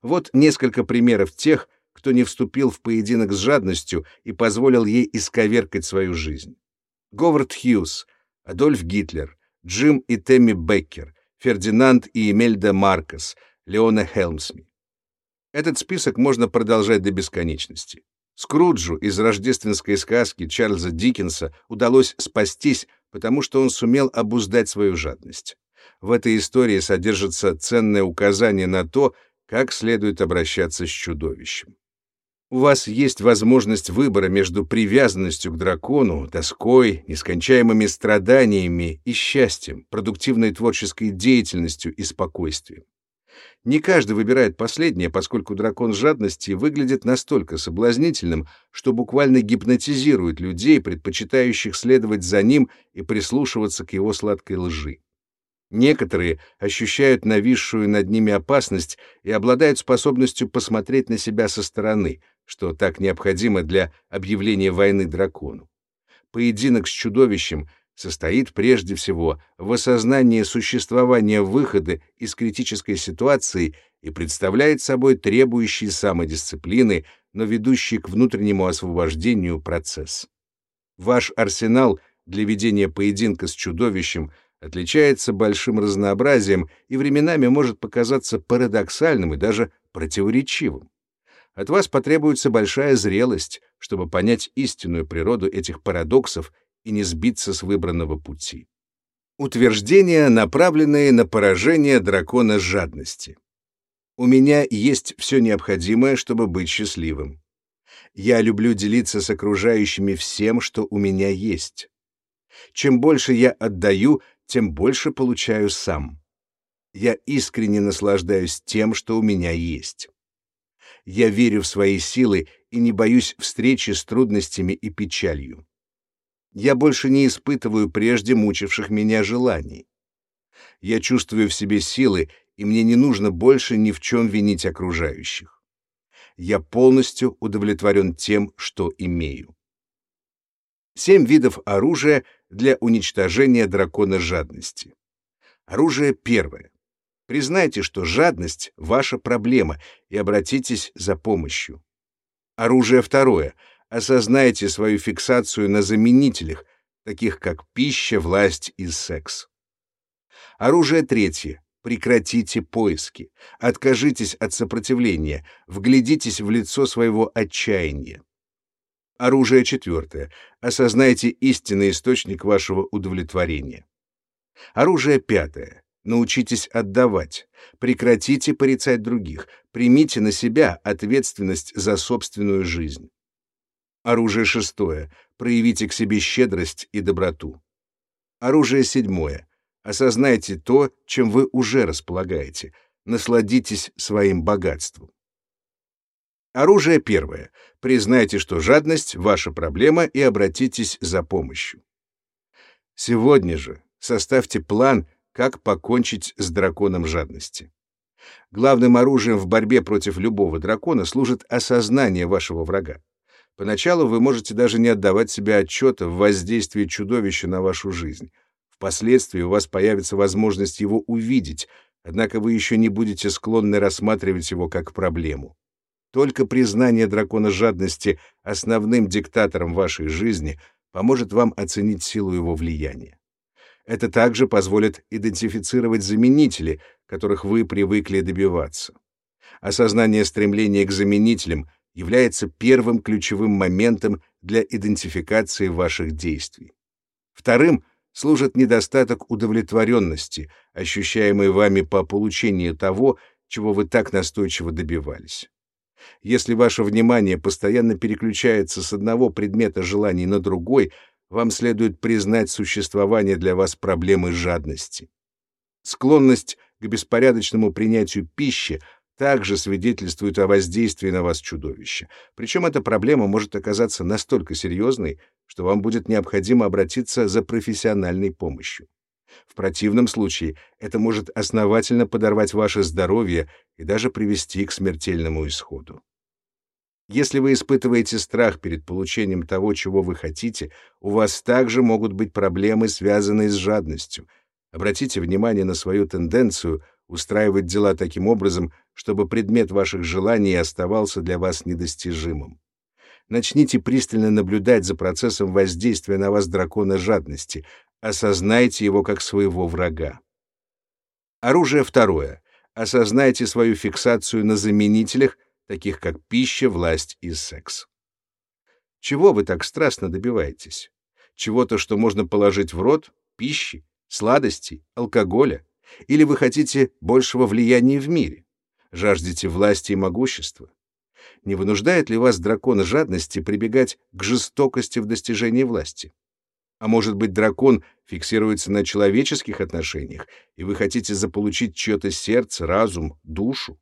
Вот несколько примеров тех, кто не вступил в поединок с жадностью и позволил ей исковеркать свою жизнь. Говард Хьюз, Адольф Гитлер, Джим и Тэмми Беккер, Фердинанд и Эмельда Маркос — Леона Хелмсми. Этот список можно продолжать до бесконечности. Скруджу из рождественской сказки Чарльза Диккенса удалось спастись, потому что он сумел обуздать свою жадность. В этой истории содержится ценное указание на то, как следует обращаться с чудовищем. У вас есть возможность выбора между привязанностью к дракону, тоской, нескончаемыми страданиями и счастьем, продуктивной творческой деятельностью и спокойствием. Не каждый выбирает последнее, поскольку дракон жадности выглядит настолько соблазнительным, что буквально гипнотизирует людей, предпочитающих следовать за ним и прислушиваться к его сладкой лжи. Некоторые ощущают нависшую над ними опасность и обладают способностью посмотреть на себя со стороны, что так необходимо для объявления войны дракону. Поединок с чудовищем состоит прежде всего в осознании существования выхода из критической ситуации и представляет собой требующий самодисциплины, но ведущий к внутреннему освобождению процесс. Ваш арсенал для ведения поединка с чудовищем отличается большим разнообразием и временами может показаться парадоксальным и даже противоречивым. От вас потребуется большая зрелость, чтобы понять истинную природу этих парадоксов и не сбиться с выбранного пути. Утверждения, направленные на поражение дракона жадности. У меня есть все необходимое, чтобы быть счастливым. Я люблю делиться с окружающими всем, что у меня есть. Чем больше я отдаю, тем больше получаю сам. Я искренне наслаждаюсь тем, что у меня есть. Я верю в свои силы и не боюсь встречи с трудностями и печалью. Я больше не испытываю прежде мучивших меня желаний. Я чувствую в себе силы, и мне не нужно больше ни в чем винить окружающих. Я полностью удовлетворен тем, что имею. Семь видов оружия для уничтожения дракона жадности. Оружие первое. Признайте, что жадность — ваша проблема, и обратитесь за помощью. Оружие второе — осознайте свою фиксацию на заменителях, таких как пища, власть и секс. Оружие третье. Прекратите поиски. Откажитесь от сопротивления. Вглядитесь в лицо своего отчаяния. Оружие четвертое. Осознайте истинный источник вашего удовлетворения. Оружие пятое. Научитесь отдавать. Прекратите порицать других. Примите на себя ответственность за собственную жизнь. Оружие шестое. Проявите к себе щедрость и доброту. Оружие седьмое. Осознайте то, чем вы уже располагаете. Насладитесь своим богатством. Оружие первое. Признайте, что жадность — ваша проблема, и обратитесь за помощью. Сегодня же составьте план, как покончить с драконом жадности. Главным оружием в борьбе против любого дракона служит осознание вашего врага. Поначалу вы можете даже не отдавать себе отчета в воздействии чудовища на вашу жизнь. Впоследствии у вас появится возможность его увидеть, однако вы еще не будете склонны рассматривать его как проблему. Только признание дракона жадности основным диктатором вашей жизни поможет вам оценить силу его влияния. Это также позволит идентифицировать заменители, которых вы привыкли добиваться. Осознание стремления к заменителям — является первым ключевым моментом для идентификации ваших действий. Вторым служит недостаток удовлетворенности, ощущаемый вами по получению того, чего вы так настойчиво добивались. Если ваше внимание постоянно переключается с одного предмета желаний на другой, вам следует признать существование для вас проблемы жадности. Склонность к беспорядочному принятию пищи также свидетельствует о воздействии на вас чудовища. Причем эта проблема может оказаться настолько серьезной, что вам будет необходимо обратиться за профессиональной помощью. В противном случае это может основательно подорвать ваше здоровье и даже привести к смертельному исходу. Если вы испытываете страх перед получением того, чего вы хотите, у вас также могут быть проблемы, связанные с жадностью. Обратите внимание на свою тенденцию устраивать дела таким образом, чтобы предмет ваших желаний оставался для вас недостижимым. Начните пристально наблюдать за процессом воздействия на вас дракона жадности, осознайте его как своего врага. Оружие второе. Осознайте свою фиксацию на заменителях, таких как пища, власть и секс. Чего вы так страстно добиваетесь? Чего-то, что можно положить в рот, пищи, сладостей, алкоголя? Или вы хотите большего влияния в мире? Жаждете власти и могущества? Не вынуждает ли вас дракон жадности прибегать к жестокости в достижении власти? А может быть, дракон фиксируется на человеческих отношениях, и вы хотите заполучить чье-то сердце, разум, душу?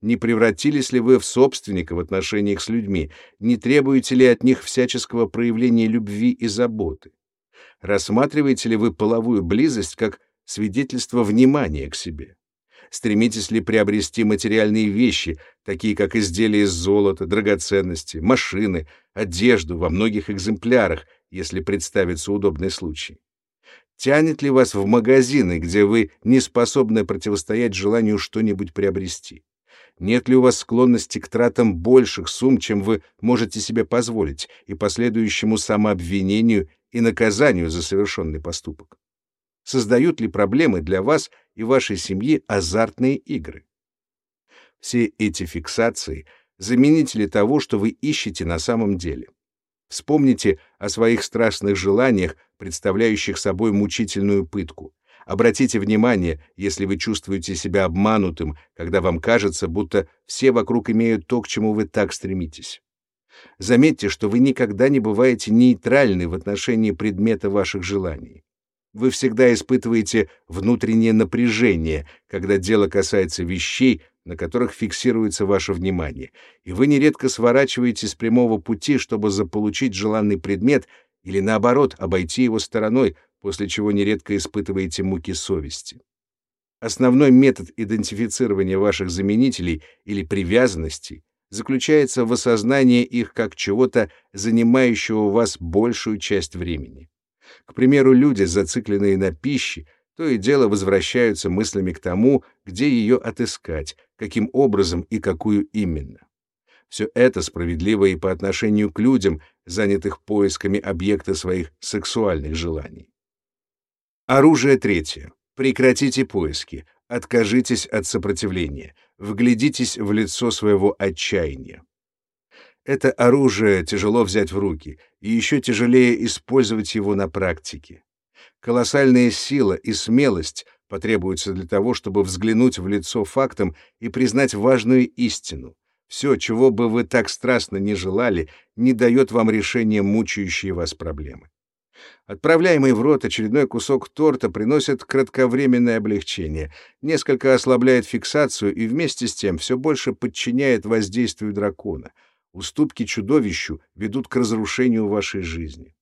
Не превратились ли вы в собственника в отношениях с людьми? Не требуете ли от них всяческого проявления любви и заботы? Рассматриваете ли вы половую близость как свидетельство внимания к себе? Стремитесь ли приобрести материальные вещи, такие как изделия из золота, драгоценности, машины, одежду во многих экземплярах, если представится удобный случай? Тянет ли вас в магазины, где вы не способны противостоять желанию что-нибудь приобрести? Нет ли у вас склонности к тратам больших сумм, чем вы можете себе позволить, и последующему самообвинению и наказанию за совершенный поступок? Создают ли проблемы для вас и вашей семьи азартные игры? Все эти фиксации — заменители того, что вы ищете на самом деле. Вспомните о своих страстных желаниях, представляющих собой мучительную пытку. Обратите внимание, если вы чувствуете себя обманутым, когда вам кажется, будто все вокруг имеют то, к чему вы так стремитесь. Заметьте, что вы никогда не бываете нейтральны в отношении предмета ваших желаний. Вы всегда испытываете внутреннее напряжение, когда дело касается вещей, на которых фиксируется ваше внимание, и вы нередко сворачиваете с прямого пути, чтобы заполучить желанный предмет или, наоборот, обойти его стороной, после чего нередко испытываете муки совести. Основной метод идентифицирования ваших заменителей или привязанностей заключается в осознании их как чего-то, занимающего у вас большую часть времени. К примеру, люди, зацикленные на пище, то и дело возвращаются мыслями к тому, где ее отыскать, каким образом и какую именно. Все это справедливо и по отношению к людям, занятых поисками объекта своих сексуальных желаний. Оружие третье. Прекратите поиски, откажитесь от сопротивления, вглядитесь в лицо своего отчаяния. Это оружие тяжело взять в руки, и еще тяжелее использовать его на практике. Колоссальная сила и смелость потребуются для того, чтобы взглянуть в лицо фактам и признать важную истину. Все, чего бы вы так страстно не желали, не дает вам решения мучающие вас проблемы. Отправляемый в рот очередной кусок торта приносит кратковременное облегчение, несколько ослабляет фиксацию и вместе с тем все больше подчиняет воздействию дракона. Уступки чудовищу ведут к разрушению вашей жизни.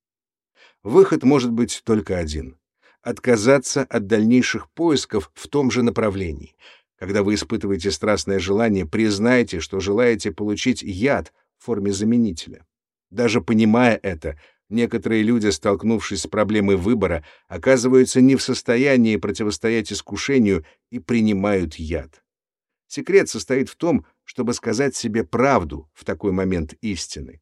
Выход может быть только один — отказаться от дальнейших поисков в том же направлении. Когда вы испытываете страстное желание, признайте, что желаете получить яд в форме заменителя. Даже понимая это, Некоторые люди, столкнувшись с проблемой выбора, оказываются не в состоянии противостоять искушению и принимают яд. Секрет состоит в том, чтобы сказать себе правду в такой момент истины.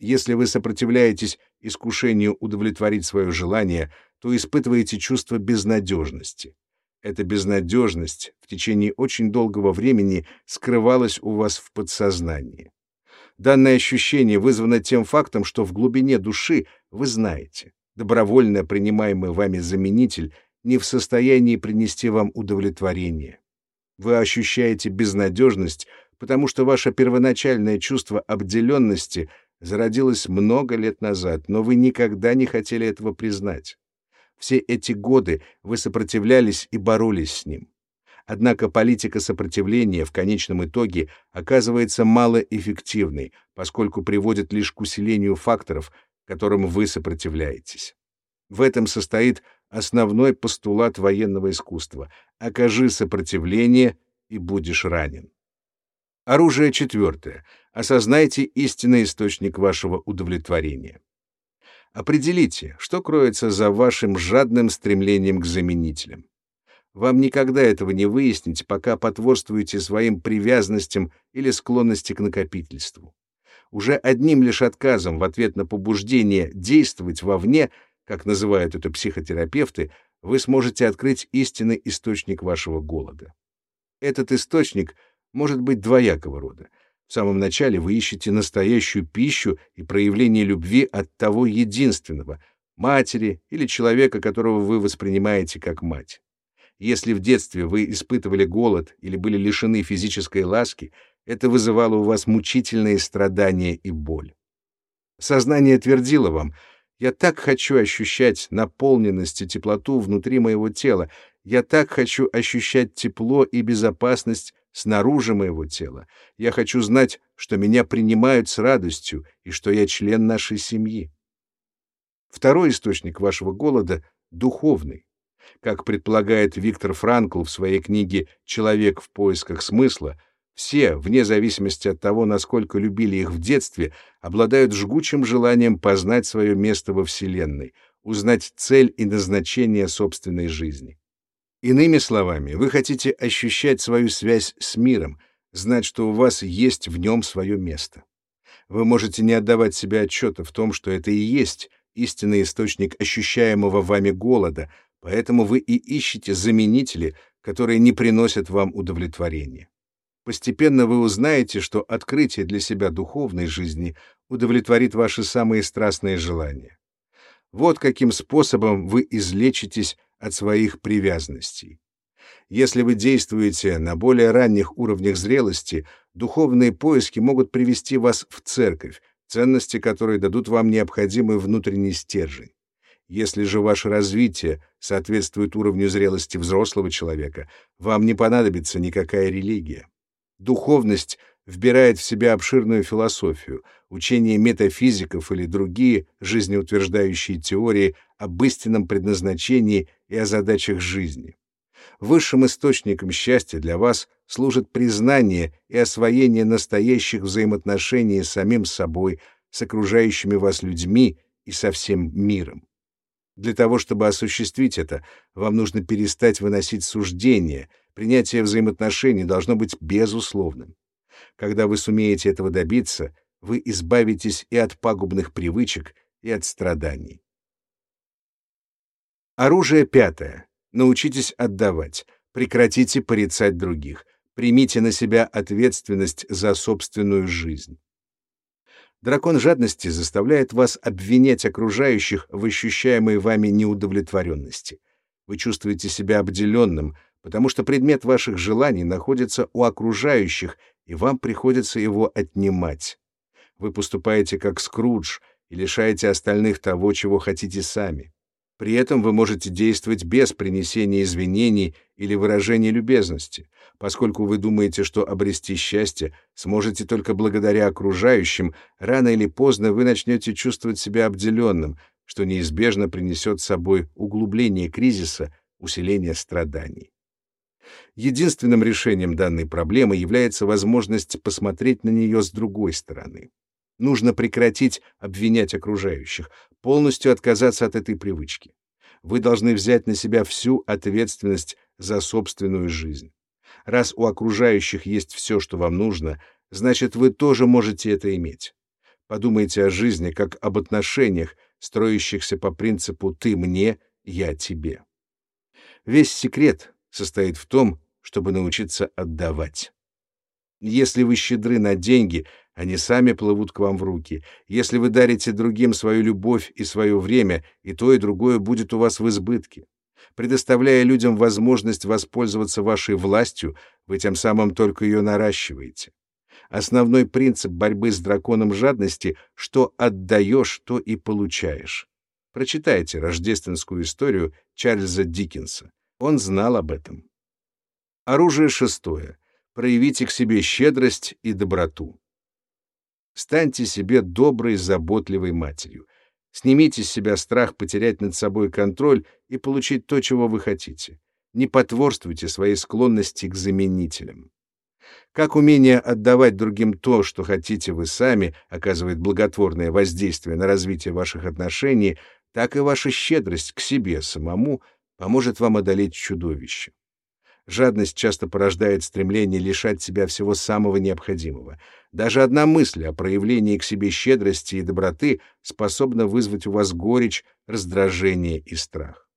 Если вы сопротивляетесь искушению удовлетворить свое желание, то испытываете чувство безнадежности. Эта безнадежность в течение очень долгого времени скрывалась у вас в подсознании. Данное ощущение вызвано тем фактом, что в глубине души вы знаете, добровольно принимаемый вами заменитель не в состоянии принести вам удовлетворение. Вы ощущаете безнадежность, потому что ваше первоначальное чувство обделенности зародилось много лет назад, но вы никогда не хотели этого признать. Все эти годы вы сопротивлялись и боролись с ним. Однако политика сопротивления в конечном итоге оказывается малоэффективной, поскольку приводит лишь к усилению факторов, которым вы сопротивляетесь. В этом состоит основной постулат военного искусства — окажи сопротивление и будешь ранен. Оружие четвертое. Осознайте истинный источник вашего удовлетворения. Определите, что кроется за вашим жадным стремлением к заменителям. Вам никогда этого не выяснить, пока потворствуете своим привязанностям или склонности к накопительству. Уже одним лишь отказом в ответ на побуждение действовать вовне, как называют это психотерапевты, вы сможете открыть истинный источник вашего голода. Этот источник может быть двоякого рода. В самом начале вы ищете настоящую пищу и проявление любви от того единственного — матери или человека, которого вы воспринимаете как мать. Если в детстве вы испытывали голод или были лишены физической ласки, это вызывало у вас мучительные страдания и боль. Сознание твердило вам, Я так хочу ощущать наполненность и теплоту внутри моего тела. Я так хочу ощущать тепло и безопасность снаружи моего тела. Я хочу знать, что меня принимают с радостью и что я член нашей семьи. Второй источник вашего голода — духовный. Как предполагает Виктор Франкл в своей книге «Человек в поисках смысла», все, вне зависимости от того, насколько любили их в детстве, обладают жгучим желанием познать свое место во Вселенной, узнать цель и назначение собственной жизни. Иными словами, вы хотите ощущать свою связь с миром, знать, что у вас есть в нем свое место. Вы можете не отдавать себе отчета в том, что это и есть истинный источник ощущаемого вами голода, поэтому вы и ищете заменители, которые не приносят вам удовлетворения. Постепенно вы узнаете, что открытие для себя духовной жизни удовлетворит ваши самые страстные желания. Вот каким способом вы излечитесь от своих привязанностей. Если вы действуете на более ранних уровнях зрелости, духовные поиски могут привести вас в церковь, ценности которой дадут вам необходимый внутренний стержень. Если же ваше развитие соответствует уровню зрелости взрослого человека, вам не понадобится никакая религия. Духовность вбирает в себя обширную философию, учение метафизиков или другие жизнеутверждающие теории об истинном предназначении и о задачах жизни. Высшим источником счастья для вас служит признание и освоение настоящих взаимоотношений с самим собой, с окружающими вас людьми и со всем миром. Для того, чтобы осуществить это, вам нужно перестать выносить суждения, Принятие взаимоотношений должно быть безусловным. Когда вы сумеете этого добиться, вы избавитесь и от пагубных привычек, и от страданий. Оружие пятое. Научитесь отдавать. Прекратите порицать других. Примите на себя ответственность за собственную жизнь. Дракон жадности заставляет вас обвинять окружающих в ощущаемой вами неудовлетворенности. Вы чувствуете себя обделенным, потому что предмет ваших желаний находится у окружающих, и вам приходится его отнимать. Вы поступаете как Скрудж и лишаете остальных того, чего хотите сами. При этом вы можете действовать без принесения извинений или выражения любезности, поскольку вы думаете, что обрести счастье сможете только благодаря окружающим, рано или поздно вы начнете чувствовать себя обделенным, что неизбежно принесет с собой углубление кризиса, усиление страданий. Единственным решением данной проблемы является возможность посмотреть на нее с другой стороны. Нужно прекратить обвинять окружающих, полностью отказаться от этой привычки. Вы должны взять на себя всю ответственность за собственную жизнь. Раз у окружающих есть все, что вам нужно, значит, вы тоже можете это иметь. Подумайте о жизни как об отношениях, строящихся по принципу «ты мне, я тебе». Весь секрет состоит в том, чтобы научиться отдавать. Если вы щедры на деньги, они сами плывут к вам в руки. Если вы дарите другим свою любовь и свое время, и то, и другое будет у вас в избытке. Предоставляя людям возможность воспользоваться вашей властью, вы тем самым только ее наращиваете. Основной принцип борьбы с драконом жадности — что отдаешь, то и получаешь. Прочитайте рождественскую историю Чарльза Диккенса. Он знал об этом. Оружие шестое. Проявите к себе щедрость и доброту. Станьте себе доброй, заботливой матерью. Снимите с себя страх потерять над собой контроль и получить то, чего вы хотите. Не потворствуйте своей склонности к заменителям. Как умение отдавать другим то, что хотите вы сами, оказывает благотворное воздействие на развитие ваших отношений, так и ваша щедрость к себе самому — поможет вам одолеть чудовище. Жадность часто порождает стремление лишать себя всего самого необходимого. Даже одна мысль о проявлении к себе щедрости и доброты способна вызвать у вас горечь, раздражение и страх.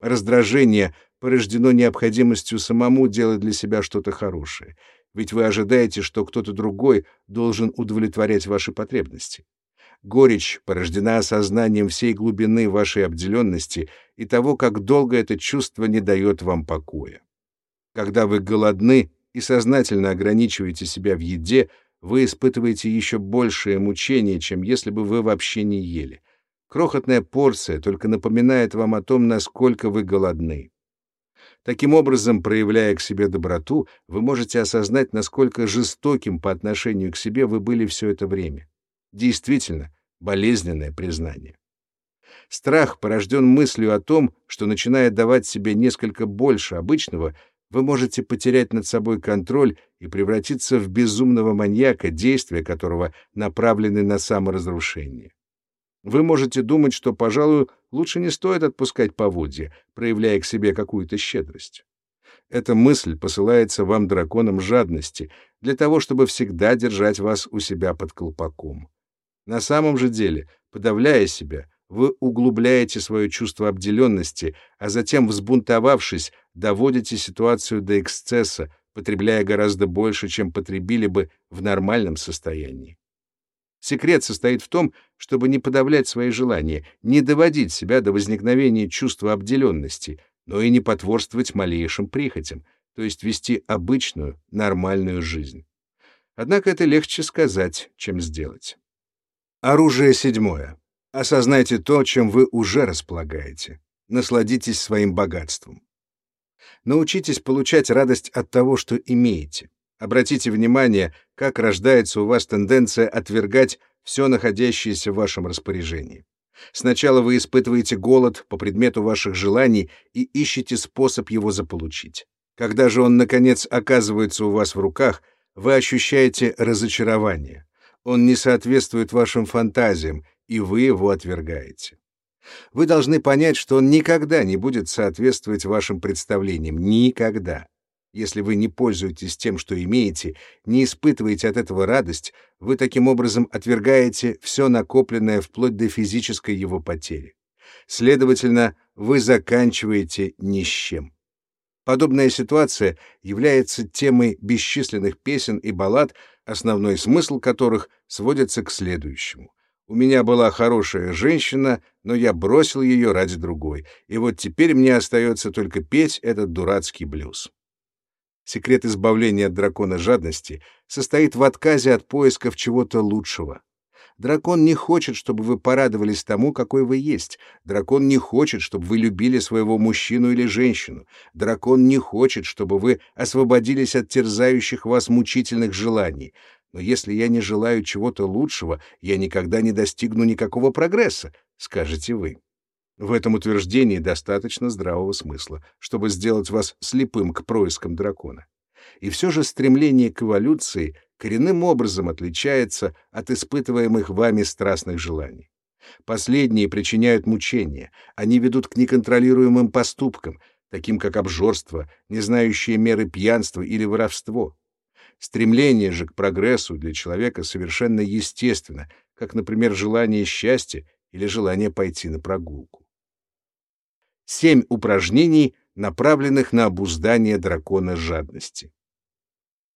Раздражение порождено необходимостью самому делать для себя что-то хорошее, ведь вы ожидаете, что кто-то другой должен удовлетворять ваши потребности. Горечь порождена осознанием всей глубины вашей обделенности и того, как долго это чувство не дает вам покоя. Когда вы голодны и сознательно ограничиваете себя в еде, вы испытываете еще большее мучение, чем если бы вы вообще не ели. Крохотная порция только напоминает вам о том, насколько вы голодны. Таким образом, проявляя к себе доброту, вы можете осознать, насколько жестоким по отношению к себе вы были все это время. Действительно, болезненное признание. Страх порожден мыслью о том, что, начиная давать себе несколько больше обычного, вы можете потерять над собой контроль и превратиться в безумного маньяка, действия которого направлены на саморазрушение. Вы можете думать, что, пожалуй, лучше не стоит отпускать поводья, проявляя к себе какую-то щедрость. Эта мысль посылается вам драконом жадности для того, чтобы всегда держать вас у себя под колпаком. На самом же деле, подавляя себя, вы углубляете свое чувство обделенности, а затем, взбунтовавшись, доводите ситуацию до эксцесса, потребляя гораздо больше, чем потребили бы в нормальном состоянии. Секрет состоит в том, чтобы не подавлять свои желания, не доводить себя до возникновения чувства обделенности, но и не потворствовать малейшим прихотям, то есть вести обычную, нормальную жизнь. Однако это легче сказать, чем сделать. Оружие седьмое. Осознайте то, чем вы уже располагаете. Насладитесь своим богатством. Научитесь получать радость от того, что имеете. Обратите внимание, как рождается у вас тенденция отвергать все находящееся в вашем распоряжении. Сначала вы испытываете голод по предмету ваших желаний и ищете способ его заполучить. Когда же он, наконец, оказывается у вас в руках, вы ощущаете разочарование. Он не соответствует вашим фантазиям, и вы его отвергаете. Вы должны понять, что он никогда не будет соответствовать вашим представлениям. Никогда. Если вы не пользуетесь тем, что имеете, не испытываете от этого радость, вы таким образом отвергаете все накопленное вплоть до физической его потери. Следовательно, вы заканчиваете ни с чем. Подобная ситуация является темой бесчисленных песен и баллад, основной смысл которых сводится к следующему. У меня была хорошая женщина, но я бросил ее ради другой, и вот теперь мне остается только петь этот дурацкий блюз. Секрет избавления от дракона жадности состоит в отказе от поисков чего-то лучшего. Дракон не хочет, чтобы вы порадовались тому, какой вы есть. Дракон не хочет, чтобы вы любили своего мужчину или женщину. Дракон не хочет, чтобы вы освободились от терзающих вас мучительных желаний. Но если я не желаю чего-то лучшего, я никогда не достигну никакого прогресса, скажете вы. В этом утверждении достаточно здравого смысла, чтобы сделать вас слепым к проискам дракона. И все же стремление к эволюции коренным образом отличается от испытываемых вами страстных желаний. Последние причиняют мучения, они ведут к неконтролируемым поступкам, таким как обжорство, не знающие меры пьянства или воровство. Стремление же к прогрессу для человека совершенно естественно, как, например, желание счастья или желание пойти на прогулку. Семь упражнений, направленных на обуздание дракона жадности.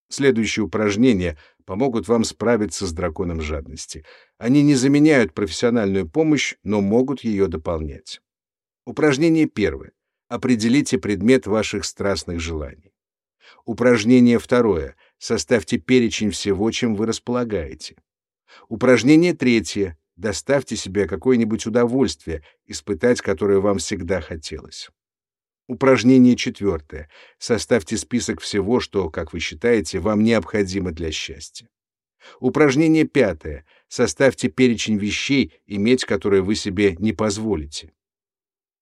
Следующие упражнения помогут вам справиться с драконом жадности. Они не заменяют профессиональную помощь, но могут ее дополнять. Упражнение первое. Определите предмет ваших страстных желаний. Упражнение второе. Составьте перечень всего, чем вы располагаете. Упражнение третье. Доставьте себе какое-нибудь удовольствие, испытать которое вам всегда хотелось. Упражнение четвертое. Составьте список всего, что, как вы считаете, вам необходимо для счастья. Упражнение пятое. Составьте перечень вещей, иметь которые вы себе не позволите.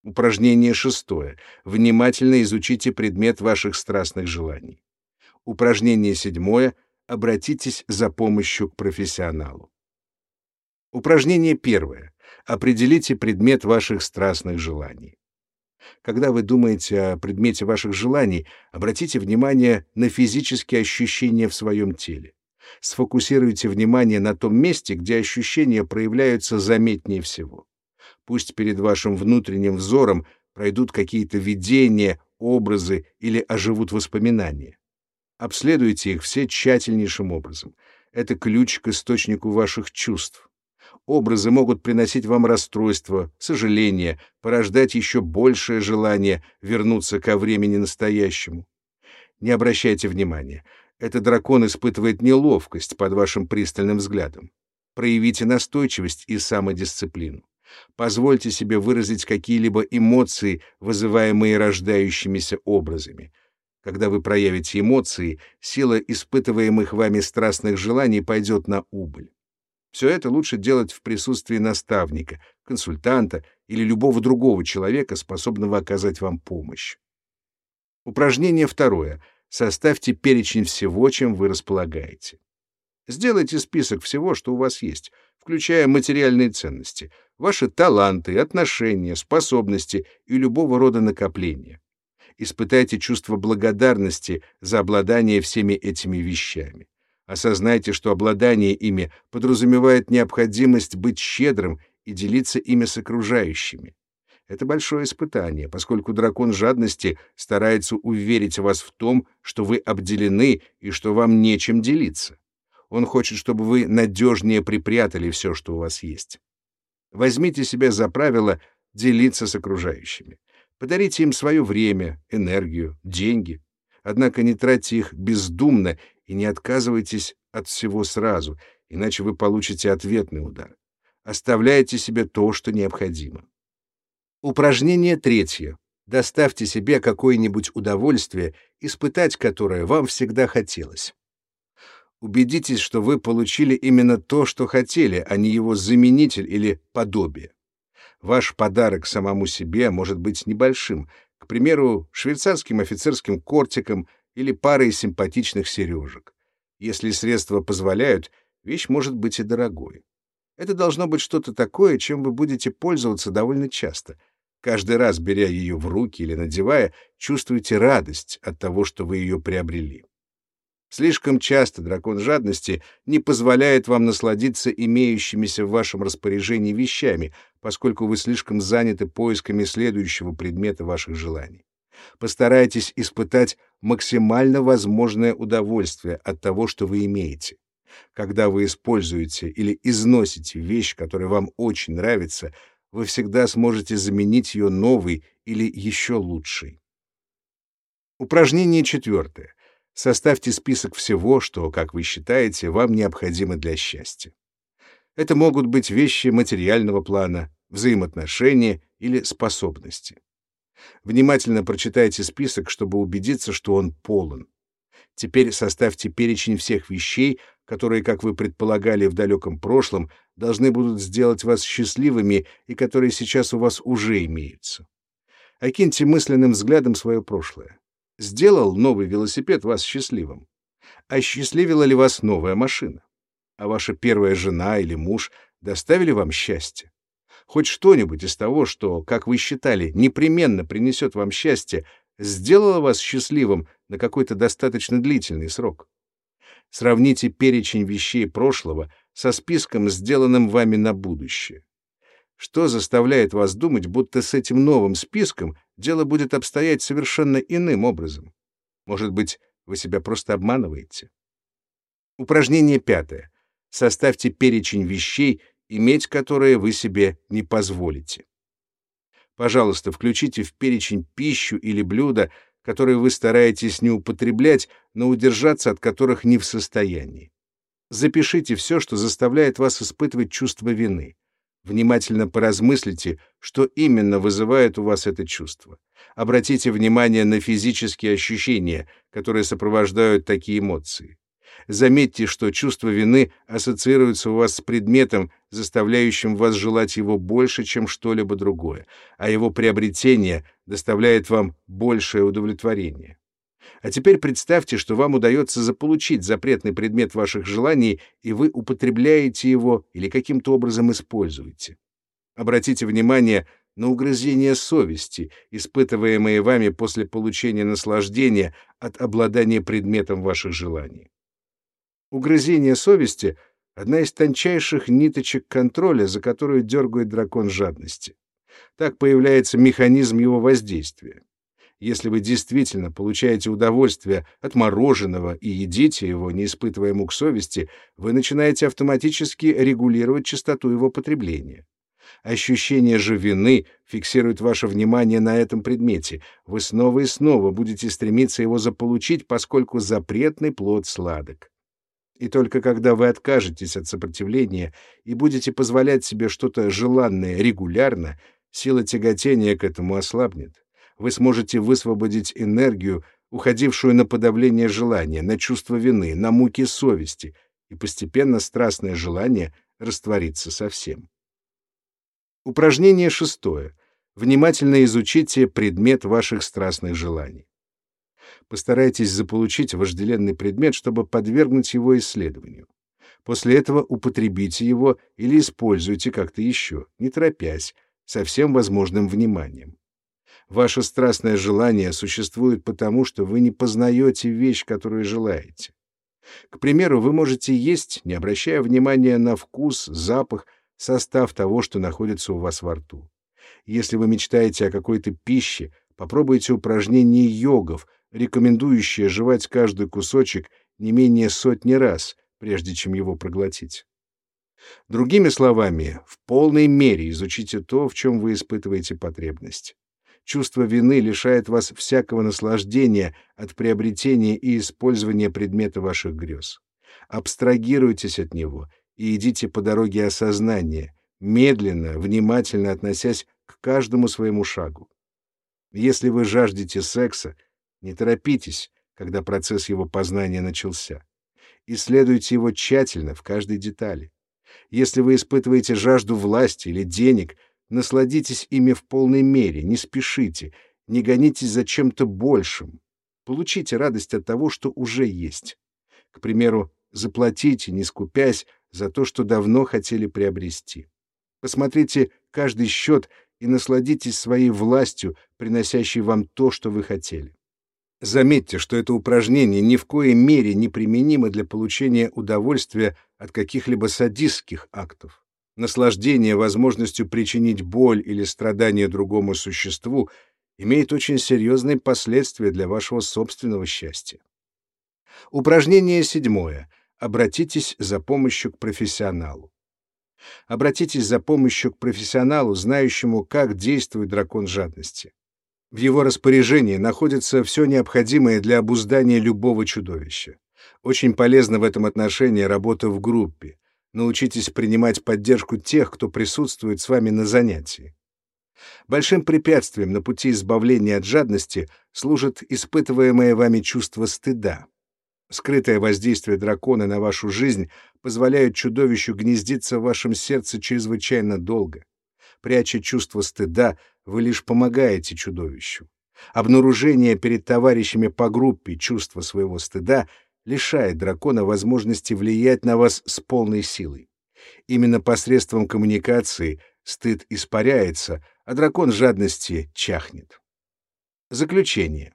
Упражнение шестое. Внимательно изучите предмет ваших страстных желаний. Упражнение седьмое. Обратитесь за помощью к профессионалу. Упражнение первое. Определите предмет ваших страстных желаний. Когда вы думаете о предмете ваших желаний, обратите внимание на физические ощущения в своем теле. Сфокусируйте внимание на том месте, где ощущения проявляются заметнее всего. Пусть перед вашим внутренним взором пройдут какие-то видения, образы или оживут воспоминания. Обследуйте их все тщательнейшим образом. Это ключ к источнику ваших чувств. Образы могут приносить вам расстройство, сожаление, порождать еще большее желание вернуться ко времени настоящему. Не обращайте внимания. Этот дракон испытывает неловкость под вашим пристальным взглядом. Проявите настойчивость и самодисциплину. Позвольте себе выразить какие-либо эмоции, вызываемые рождающимися образами. Когда вы проявите эмоции, сила испытываемых вами страстных желаний пойдет на убыль. Все это лучше делать в присутствии наставника, консультанта или любого другого человека, способного оказать вам помощь. Упражнение второе. Составьте перечень всего, чем вы располагаете. Сделайте список всего, что у вас есть, включая материальные ценности, ваши таланты, отношения, способности и любого рода накопления. Испытайте чувство благодарности за обладание всеми этими вещами. Осознайте, что обладание ими подразумевает необходимость быть щедрым и делиться ими с окружающими. Это большое испытание, поскольку дракон жадности старается уверить вас в том, что вы обделены и что вам нечем делиться. Он хочет, чтобы вы надежнее припрятали все, что у вас есть. Возьмите себе за правило делиться с окружающими. Подарите им свое время, энергию, деньги. Однако не тратьте их бездумно и не отказывайтесь от всего сразу, иначе вы получите ответный удар. Оставляйте себе то, что необходимо. Упражнение третье. Доставьте себе какое-нибудь удовольствие, испытать которое вам всегда хотелось. Убедитесь, что вы получили именно то, что хотели, а не его заменитель или подобие. Ваш подарок самому себе может быть небольшим, к примеру, швейцарским офицерским кортиком или парой симпатичных сережек. Если средства позволяют, вещь может быть и дорогой. Это должно быть что-то такое, чем вы будете пользоваться довольно часто. Каждый раз, беря ее в руки или надевая, чувствуете радость от того, что вы ее приобрели. Слишком часто дракон жадности не позволяет вам насладиться имеющимися в вашем распоряжении вещами, поскольку вы слишком заняты поисками следующего предмета ваших желаний. Постарайтесь испытать максимально возможное удовольствие от того, что вы имеете. Когда вы используете или износите вещь, которая вам очень нравится, вы всегда сможете заменить ее новой или еще лучшей. Упражнение четвертое. Составьте список всего, что, как вы считаете, вам необходимо для счастья. Это могут быть вещи материального плана, взаимоотношения или способности. Внимательно прочитайте список, чтобы убедиться, что он полон. Теперь составьте перечень всех вещей, которые, как вы предполагали в далеком прошлом, должны будут сделать вас счастливыми и которые сейчас у вас уже имеются. Окиньте мысленным взглядом свое прошлое. Сделал новый велосипед вас счастливым? Осчастливила ли вас новая машина? А ваша первая жена или муж доставили вам счастье? Хоть что-нибудь из того, что, как вы считали, непременно принесет вам счастье, сделало вас счастливым на какой-то достаточно длительный срок? Сравните перечень вещей прошлого со списком, сделанным вами на будущее. Что заставляет вас думать, будто с этим новым списком дело будет обстоять совершенно иным образом? Может быть, вы себя просто обманываете? Упражнение пятое. Составьте перечень вещей, иметь которые вы себе не позволите. Пожалуйста, включите в перечень пищу или блюда, которые вы стараетесь не употреблять, но удержаться от которых не в состоянии. Запишите все, что заставляет вас испытывать чувство вины. Внимательно поразмыслите, что именно вызывает у вас это чувство. Обратите внимание на физические ощущения, которые сопровождают такие эмоции. Заметьте, что чувство вины ассоциируется у вас с предметом, заставляющим вас желать его больше, чем что-либо другое, а его приобретение доставляет вам большее удовлетворение. А теперь представьте, что вам удается заполучить запретный предмет ваших желаний, и вы употребляете его или каким-то образом используете. Обратите внимание на угрызения совести, испытываемые вами после получения наслаждения от обладания предметом ваших желаний. Угрызение совести — одна из тончайших ниточек контроля, за которую дергает дракон жадности. Так появляется механизм его воздействия. Если вы действительно получаете удовольствие от мороженого и едите его, не испытывая мук совести, вы начинаете автоматически регулировать частоту его потребления. Ощущение же вины фиксирует ваше внимание на этом предмете. Вы снова и снова будете стремиться его заполучить, поскольку запретный плод сладок. И только когда вы откажетесь от сопротивления и будете позволять себе что-то желанное регулярно, сила тяготения к этому ослабнет. Вы сможете высвободить энергию, уходившую на подавление желания, на чувство вины, на муки совести, и постепенно страстное желание растворится совсем. Упражнение шестое. Внимательно изучите предмет ваших страстных желаний. Постарайтесь заполучить вожделенный предмет, чтобы подвергнуть его исследованию. После этого употребите его или используйте как-то еще, не торопясь, со всем возможным вниманием. Ваше страстное желание существует потому, что вы не познаете вещь, которую желаете. К примеру, вы можете есть, не обращая внимания на вкус, запах, состав того, что находится у вас во рту. Если вы мечтаете о какой-то пище, попробуйте упражнение йогов, рекомендующее жевать каждый кусочек не менее сотни раз, прежде чем его проглотить. Другими словами, в полной мере изучите то, в чем вы испытываете потребность. Чувство вины лишает вас всякого наслаждения от приобретения и использования предмета ваших грез. Абстрагируйтесь от него и идите по дороге осознания, медленно, внимательно относясь к каждому своему шагу. Если вы жаждете секса, не торопитесь, когда процесс его познания начался. Исследуйте его тщательно в каждой детали. Если вы испытываете жажду власти или денег, Насладитесь ими в полной мере, не спешите, не гонитесь за чем-то большим. Получите радость от того, что уже есть. К примеру, заплатите, не скупясь, за то, что давно хотели приобрести. Посмотрите каждый счет и насладитесь своей властью, приносящей вам то, что вы хотели. Заметьте, что это упражнение ни в коей мере не применимо для получения удовольствия от каких-либо садистских актов. Наслаждение возможностью причинить боль или страдание другому существу имеет очень серьезные последствия для вашего собственного счастья. Упражнение седьмое. Обратитесь за помощью к профессионалу. Обратитесь за помощью к профессионалу, знающему, как действует дракон жадности. В его распоряжении находится все необходимое для обуздания любого чудовища. Очень полезна в этом отношении работа в группе, Научитесь принимать поддержку тех, кто присутствует с вами на занятии. Большим препятствием на пути избавления от жадности служит испытываемое вами чувство стыда. Скрытое воздействие дракона на вашу жизнь позволяет чудовищу гнездиться в вашем сердце чрезвычайно долго. Пряча чувство стыда, вы лишь помогаете чудовищу. Обнаружение перед товарищами по группе чувства своего стыда лишает дракона возможности влиять на вас с полной силой. Именно посредством коммуникации стыд испаряется, а дракон жадности чахнет. Заключение.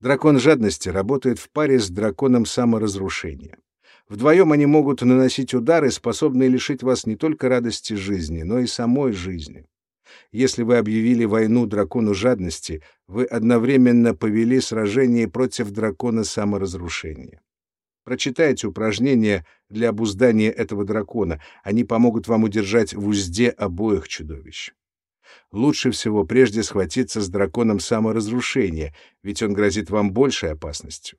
Дракон жадности работает в паре с драконом саморазрушения. Вдвоем они могут наносить удары, способные лишить вас не только радости жизни, но и самой жизни. Если вы объявили войну дракону жадности, вы одновременно повели сражение против дракона саморазрушения. Прочитайте упражнения для обуздания этого дракона. Они помогут вам удержать в узде обоих чудовищ. Лучше всего прежде схватиться с драконом саморазрушения, ведь он грозит вам большей опасностью.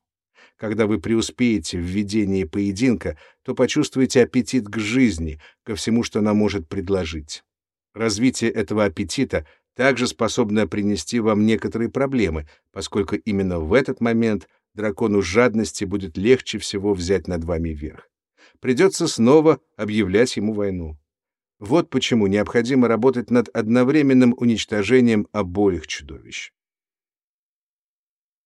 Когда вы преуспеете в ведении поединка, то почувствуете аппетит к жизни, ко всему, что она может предложить. Развитие этого аппетита также способно принести вам некоторые проблемы, поскольку именно в этот момент дракону жадности будет легче всего взять над вами верх. Придется снова объявлять ему войну. Вот почему необходимо работать над одновременным уничтожением обоих чудовищ.